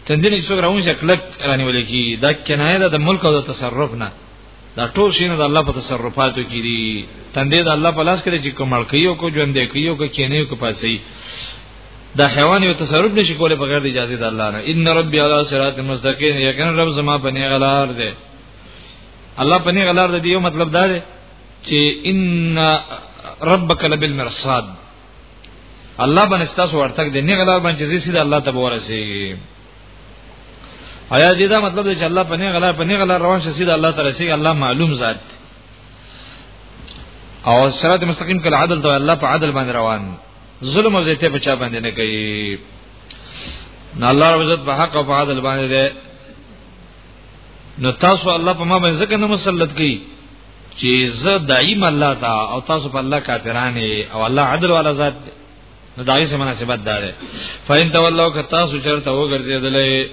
تندینی څوک راونځي کلک رانی ولګي دا کنایه ده د ملک او د تصرف نه دا ټول شینه د الله په تصرفاتو کې دي تندې د الله په لاس کې چې کومړ کوي او کو ژوند کوي او کو کینې او کو پاسي دا حیوان یو تصرف نشي کولای بغیر د اجازه د الله نه ان ربي علی صراط مستقیم یقینا رب زما په نه غلار ده الله په نه غلار ده یو مطلب دا دی چې ان ربک لبالمرصاد الله باندې ستاسو ورتګ دی نه غلا باندې چې سیده الله ته ورسیږي آیا دې دا مطلب دی چې الله په نه غلا په نه غلا روان شي سیده الله ته رسیږي الله معلوم ذات دی او صراط مستقیم کله عدل ته الله په عدل باندې روان ظلم او زیته په چا باندې نه کوي نه الله رب عزت په حق او په عدل باندې نو تاسو الله په ما باندې ځکه نه مسلط کړي چې زه دایم الله تا او تاسو په الله کافرانه او الله عدل والا ذات نو داغه سره مناسبت دار فین تولوا ک تاسو چرته وګرځیدلې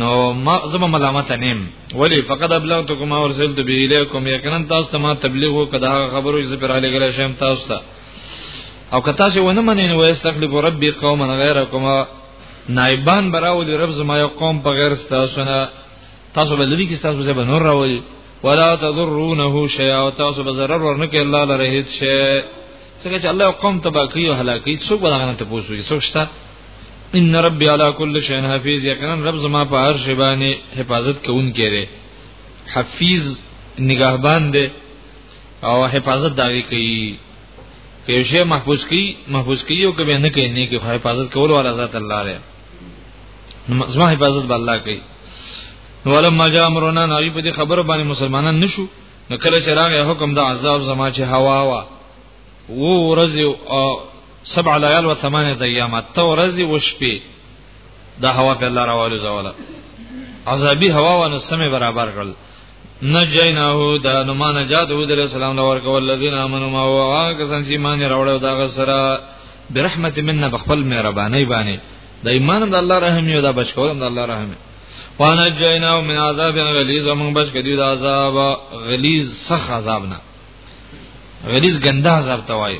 نو ما زما ملامت نیم ولی فقط ابلغتکم او رسلت به الیکم یقینا تاسو ته ما تبلیغ وکړه خبرو چې پر علی ګل شم تاسو ته او کتا چې ونه منین و استخلف ربی قوما غیرکما نائبان براولي رب زما یو قوم په غیر تاسو نه تاسو به لري کې تاسو به نور راولي ولا تضرونه شيئا او تاسو به zarar ورنکې الله لره هیڅ شي څنګه چې الله قوم تبا کوي او هلاکي څوک به هغه ته پوسوي څوک شته ان ربي على كل شيء حفيظ یقینا رب زما په هر شی باندې حفاظت کوونکی دی حفیظ نگهبان دی او حفاظت داوی کوي که یو شی محفوظ کی محفوظ کی او کبه نه کوي نه کی حفاظت کول ولا ذات الله لري زما حفاظت به الله کوي ولما جاء امرنا نبی په دې خبره باندې مسلمانان نشو نو کله چې راغی حکم د عذاب زما چې هوا وا و ورځ او سبع ليال و ثمانيه ايام اته ورځ و شپې دا هوا په الله راوالو زواله عذابي هوا و نو سمې برابر کړل نجیناه دا نو ما نجات هود علیہ السلام لور کو الذین امنوا ما وا کسان چې مان راوړل دا غسرا برحمت مننا بخپل مهرباني باندې د ایمان د الله رحم یو دا بچولم د الله رحم وانا جیناه من عذاب غلیظ ومن بچ کدی دا عذاب غلیظ سخ عذابنا غلیظ ګنده عذاب توای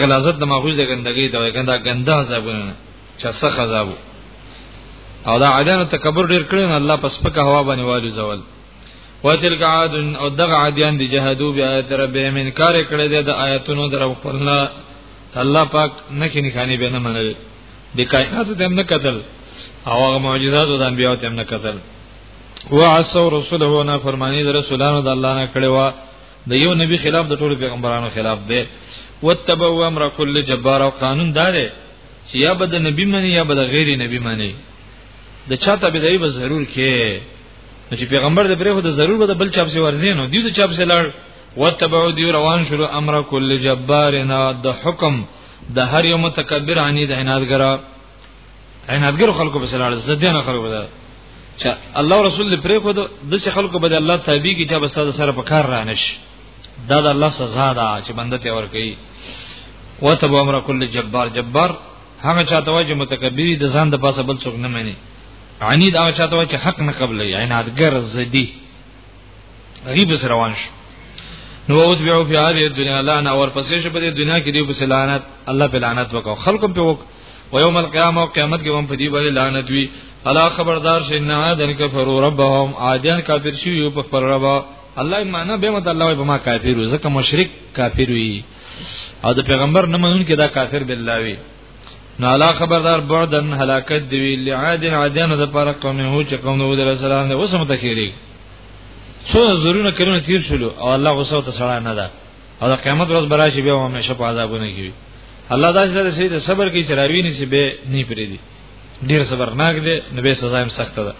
غلازت د ماخوذ د ګندګي د ګندا ګندا عذابونه چې سخت عذاب او دا عادانو تکبر ډیر کړی نه الله پس پکه هوا باندې والو زول وتلک عاد او دغه عادیان دي جهادو بیا تر به من کار کړی د آیاتونو در خپلنا الله پاک نه کې نخانی به نه منل د کائنات د نه قتل او هغه معجزات د انبیو ته نه قتل وعصوا رسوله نه فرمانی د رسولانو د الله نه کړی و د یو نبی خلاف د ټولو پیغمبرانو خلاف دی وتبو امر کل جبار او قانون دار چې یا به د نبی منی یا به د غیر نبی منی د چاته به دی به ضرور کې چې پیغمبر د پرې خو د ضرور به د بل چاپ سي ورزینو دیو د چاپ سي لړ وتبو دیو روان شول امر کل جبار نه د حکم د هر یو متکبر عنی د عنادګرا عیناتګر خلکو په سره زديان خلکو په چې الله رسول دې پرې خو د څه خلکو به الله تابع کی چې بس تاسو سره په کار رانش دا د الله سزا ده چې بنده ته ور کوي وتب امر کل جبار جبار هغه چاته وای چې متکبر د ځان د پاسه بل څوک نه مانی عنی دا چاته وای چې حق نه قبلې عیناتګر زدی غریب سره روان شو نو اوت بیا په هغه دنیا لعنه اور پسې شپه د دنیا کې دی په لعنت الله په لعنت وکاو خلکو په وک و یوم القیامه قیامت کې هم په دې باندې لعنت وی الا خبردار شي نه عادن کفروا ربهم عادن کافر شي یو په خبر رب الله معنا به مت الله به ما کافر ځکه مشرک کافر وی او د پیغمبر نه منون کې دا کافر بالله وی نو الا خبردار بعدن هلاکت دی وی لعادن عادن د پر قوم هو چې قوم نو در سلام نه وسم تخیری څو زرونه کلونه تیر شلو او الله غوسه ته سړا نه ده او د قیامت ورځ براشي به همیشه په عذابونه کې وي الله داسې سره سي د صبر کې چراوي نه سي به نه پرې دي ډیر صبرناک دي نو به سزا هم سخته ده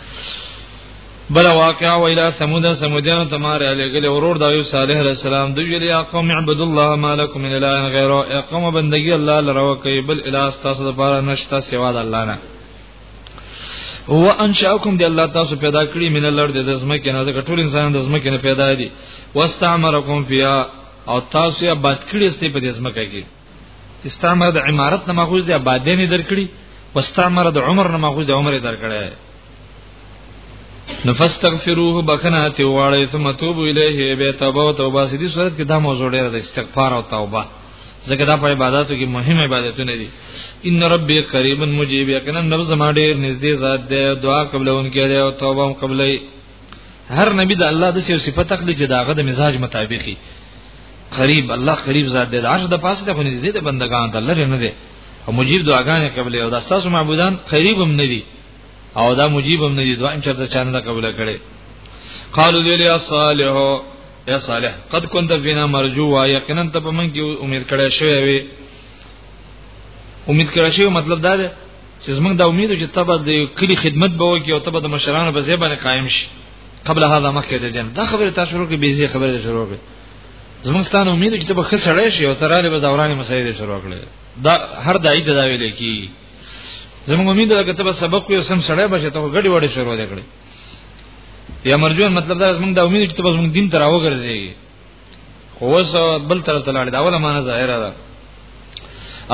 بل واقعا و الى ثمود ثمودان تمار علی گلی ورور دا یو صالح علیہ السلام دی ویل یا قوم عبد الله ما لكم من اله غیره اقوم بندگی الله لرو کوي بل اله استاسو لپاره نشتا سوا د الله نه هو انشاءکم دی الله تاسو پیدا کړی من لړ د زمکه نه ځکه ټول انسان د زمکه نه پیدا دي واستعمرکم فیا او تاسو یې بد کړی استې په دې زمکه کې استعمار د عمارت نه ماخوذ دی آبادې نه درکړي واستعمر د عمر نه ماخوذ دی عمر درکړي نفستغفروه بخنه ته واړی ثم توبو الیه به توبه او توبه سدي صورت کې دا موضوع ډیره د استغفار او توبه ځکه دا په عبادتو کې مهم عبادتونه دي ان ربي قریب مجیب یقینا رب زما ډیر نږدې ذات دی دعا قبلونکی دی او توبه قبلې هر نبی د الله د سیو صفات اخلي چې داغه د مزاج مطابقي قریب الله قریب ذات دی عرش د پاسه د نږدې د بندگان د لری نه دی او مجیب دعاګانې قبلې او د تاسو معبودان قریب هم نه دي او دا مجیب هم نه دي دعا هم چرته چانه قبول کړي قالوا لي صالحو یا صالح قد كنت فينا مرجوا یقینا ته په من کې امید کړی شوی وي امید کړی شوی مطلب دا دی چې زمونږ دا امید چې تبه د کلی خدمت به وکي او تبه د مشرانو په ځای باندې قائم شي قبل هذا مکه د جن دا خبره تاسو شروع کې بيزي خبره شروع کړي زمونږ ستانه امید چې تبه خسړې شي او تراله به دوران مسایل شروع کړي دا هر دای د دا ویل کی زمونږ امید ده چې تبه سبق یو سم سړی بشه ته غړي وړي شروع کړي یا مرجون مطلب دا زمونږ د امید چې تاسو زمونږ دین تر اوګرځي خو اوس بل طرف ته لاړ دا ولا معنا ظاهره ده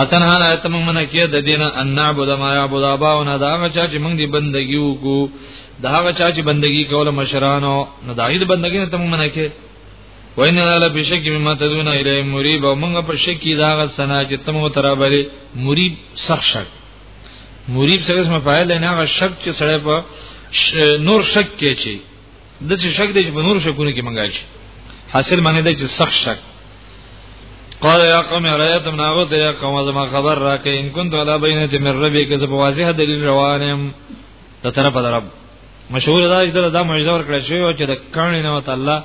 اتنها لا تم من کې د دین ان نعبد ما یعبد اباؤنا دا هغه چې موږ دی بندگی وکړو دا هغه چې بندگی کوله مشرانو نو دا هیڅ بندگی نه تم من کې وین لاله بشک مما تدون الی مریب او موږ په شک کې دا غ سنا چې تم و ترابلی مریب سخت شک مریب سره اسم فاعل نه هغه شک چې سره په نور شک کې چی د څه شک دی چې په نور شکونه کې منګای شي حاصل معنی دی چې سخت شک قال يا قوم رايتم ناغوت يا قوم زما خبر راکې ان كنت على بينه من ربي که په واضح دلیل روانم د طرف د رب مشهور دا چې دا معجزه ورکړې شوی او چې د کڼې نه وته الله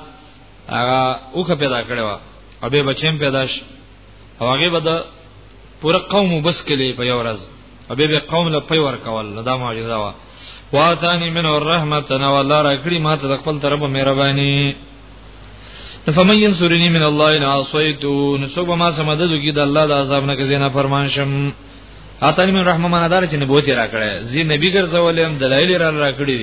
هغه اوخه پیدا کړو او به بچیم پیدا شي او هغه به د پوره قوم وبس کړي په یو ورځ او به قوم له پي ور کول نو دا معجزه وا واتانی من الرحمت انا والله را کړی ما ته خپل طرف مهرباني فمن ينصرني من الله ان عصيت نسوب ما سمدد کی د الله د عذاب نه کزینا فرمان شم اتانی من رحمه من دار چې نبوت را کړی زی نبی ګرځولم دلایل را را کړی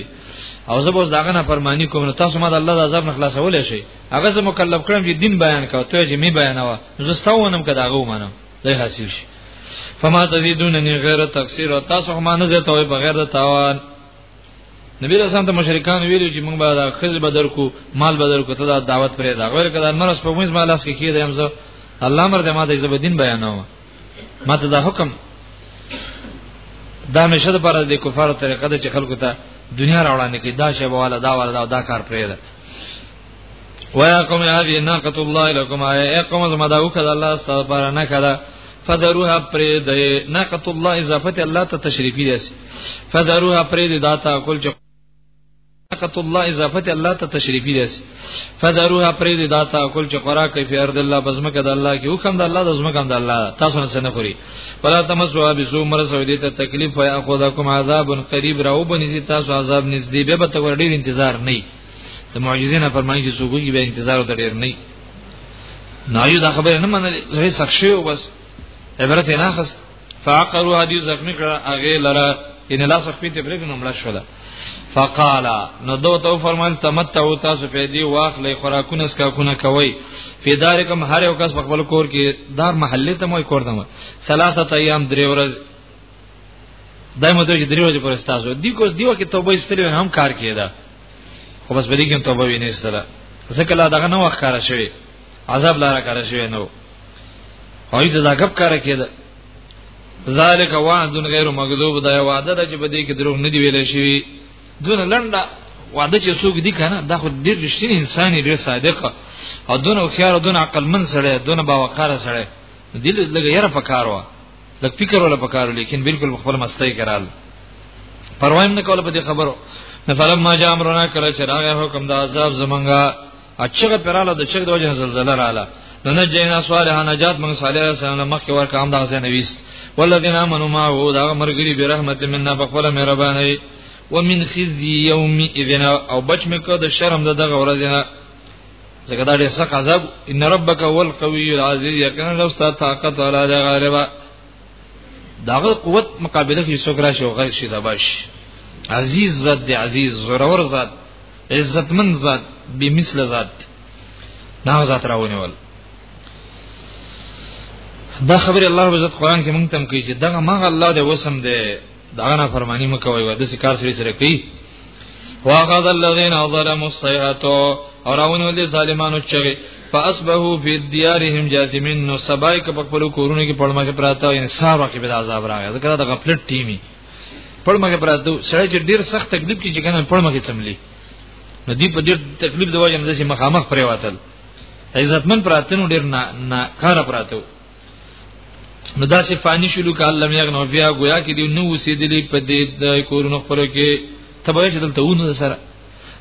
او زه به داغه نه فرمانی کوم تاسو ما د الله د عذاب نه خلاصول شي هغه زه مکلف کړم چې دین بیان کاو ته چې می بیانوا زه ستاونم کدا غو منم دا حاصل شي فما تزيدونني غیر تفسیر او تاسو هم نه زه ته بغیر د تاوان نبی رسول ته مشرکان ویلو چې موږ به دا خزه بدر کو مال بدر کو ته دا دعوت پرې دا غیر کدا نور اس په موږ مالاس کې کیدم زه الله مر دې ما د زبدین بیانوم ما ته دا حکم دا مشه د پر د کفارو طریقه ده چې خلکو ته دنیا راوړاندې کی دا شی بواله دا والا دا, دا کار پرې ده ويا قوم هذه ناقه الله لكم اي قوم زما دا وکړه الله سبحانه نه کړه فدروها پرې ده ناقه الله اضافه الله ته تشریفي ده فدروها پرې ده دا تا کول چې طاقت الله اضافت الله ته تشریفی دي فذروها پرید دا تاکل چې قرا کوي په ارض الله بزمکه د الله کې حکم د الله د زمکه د الله تاسو نه سن خوري ولا تمسوا بسو مر سعودي ته تکلیف وي اخذکم عذاب قریب راو بنزي تاسو عذاب نږدې به به ته ور ډیر انتظار نه د معجزې نه فرمایي چې څوک به انتظار ته ډیر نه نه یو دا خبره نه منل زه سخت شو بس عبرت نه خست فاقروا حدیث زخمی کړه هغه لره ان لا صفی ته پرګ نو مړه شولا فقال نو دو تو فرمایل تمتعوا تاسو په دې واخلې خوراکونه اسکا کونه کوي فدارکم هر یو کس خپل کور کې دار محله ته مو کور دمه ثلاثه ایام درې ورځ دای مو ته چې درې ورځې پر استاسو دی کوس دیو کې توبه استلې هم کار کیدا خو بس بری کې توبه وینې استله ځکه لا دغه نو وخت کار شوی عذاب لاره کار شوی نو هغه ته دا غب کار کېده ذالک وعد غیر مغذوب دا وعده ده چې په دې کې دروغ نه دی ویل شوی دونه لنډه وعده چې څوک دی کنه دا خو ډیر رښتینی انسان دی صادق او دونه خيار دونه عقل من سره دونه با وقار سره دل لګ یره پکار و لګ فکر ولا پکار لیکن بالکل خپل مستۍ کرال پروايم نه کوله په دې خبرو نفلم ما جامرنا کله چې راغی حکم د عذاب زمنګا اچغه پراله د چغ د وجه زلزلہ رااله نو نه جینا صالحا نجات من صالح سره مخ کې ورکه هم دغه نه ویست ولذین امنوا معه دا مرګری به رحمت مننا بخول مهربانه ومن خزي يوم اذن او بچ مې کو د شرم د دغه ورځ نه ځکه دا ډېر سخت عذاب ان ربک هو القوی العزیز یقینا لو ستا طاقت ولا د غالبا داغه قوت مقابله کې څوک راشي او غیر شي دباش عزیز ذات دی عزیز زورور ذات عزتمن ذات به مثل ذات دا ذات راونی ول دا خبر الله عزت قرآن کې مونږ تم کوي چې دا ما الله دې وسم دې دا نه فرمانی مکوي و د سکار سره سره کوي واخذ الذين ظلموا الصيحه اور اونې ولې ظالمانو چغي فاصبحوا في ديارهم جاثمين نو سبای ک په خپل کورونو کې پړمه کې پراته او انصاف کې به عذاب راغی ځکه دا غفلت ټیمی پړمه کې پراته سړی چې ډیر سخت تکلیف کې چې کنه پړمه کې چملی نو دی په ډیر تکلیف دی وایم چې مخامخ پرې واتل عزتمن پراته نو ډیر نه نه کار پراته نو دا چې فانی شلو کال لم یغنو بیا گویا کې دی نو وسیدلی په دې د کورونو خپل کې تبه چې دلته ونه سره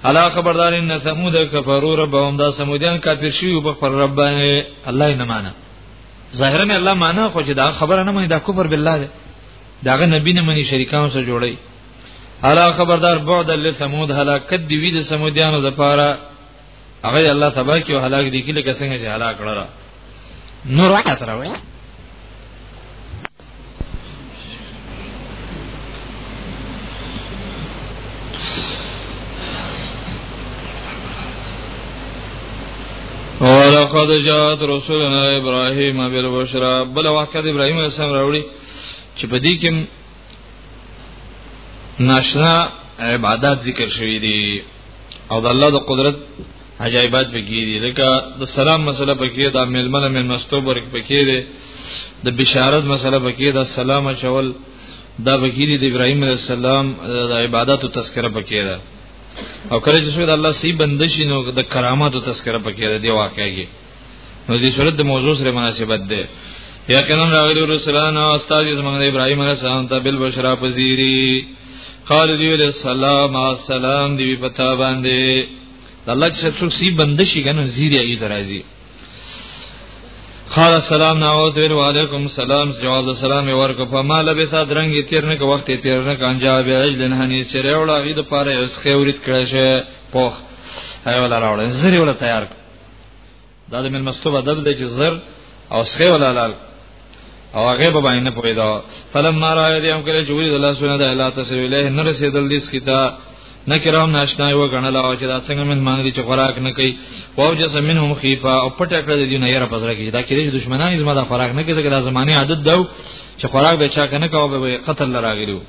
الا خبردار ان ثمود کفروا ربهم دا سمودیان کافر شي په خبر رب باندې الله یې نه معنا ظاهرا الله معنا خو چې دا خبره نه مې دا کفر بالله دی داغه نبی نه مني شریکانو سره جوړي الا خبردار بعد لثمود هلاکت دی وی د سمودیانو د پاره هغه الله تبارک کی او هلاک دي کله که څنګه چې هلاک کړل نور وخت تر وای ولقد جاءت رسولنا ابراهيم بالبشرى بل وخت ابراهيم السلام راوړي چې په دې کې ناشنا عبادت ذکر شوی دی او د الله د قدرت عجایبات پکې دي لکه د سلام مسله پکې دا ململ من مستوب ورک پکې دي د بشارت مسله پکې دا سلام چول دا پکې دي د ابراهيم عليه السلام د عبادت او تذکرہ پکې ده او کله چې د الله سی بندشي نو د کرامات او تذکرہ پکې ده دی واقعي نو دې صورت د موضوع سره مناسبت ده یقینا راغلی رسولان او استاد زمونږ د ابراهیم علیه السلام ته بل بشرا پذیری قال دی علیہ السلام السلام دی پتا باندې الله چې څوک سی بندشي کنه زیری ای درازي قال السلام نعوذ بالله وعليكم السلام جواب السلام ورک په ما لبثا درنګ تیر نه وخت تیر نه کانجا به اجلن هني چره ولا غي د پاره اس خوريت کړه شه پوخ هاي ولا راوړل زری ولا تیار کړ دا د ملمستوب ادب دی چې زر او سخه ولا لال او هغه به باندې نه پوهیدا فلم ما را دې هم کړی چې وی الله سبحانه د الله تسوی الیه نه رسیدل دې سکیتا نه کرام ناشنا یو غنل او چې دا څنګه من مان دي چې خوراک نه کوي او جس منهم خيفا او پټ کړ دې نه یره پزره کې دا کېږي دشمنان زما دا خوراک نه کوي ځکه دا زمانه عادت دو چې خوراک به چا کنه کاوه به قتل لراغلو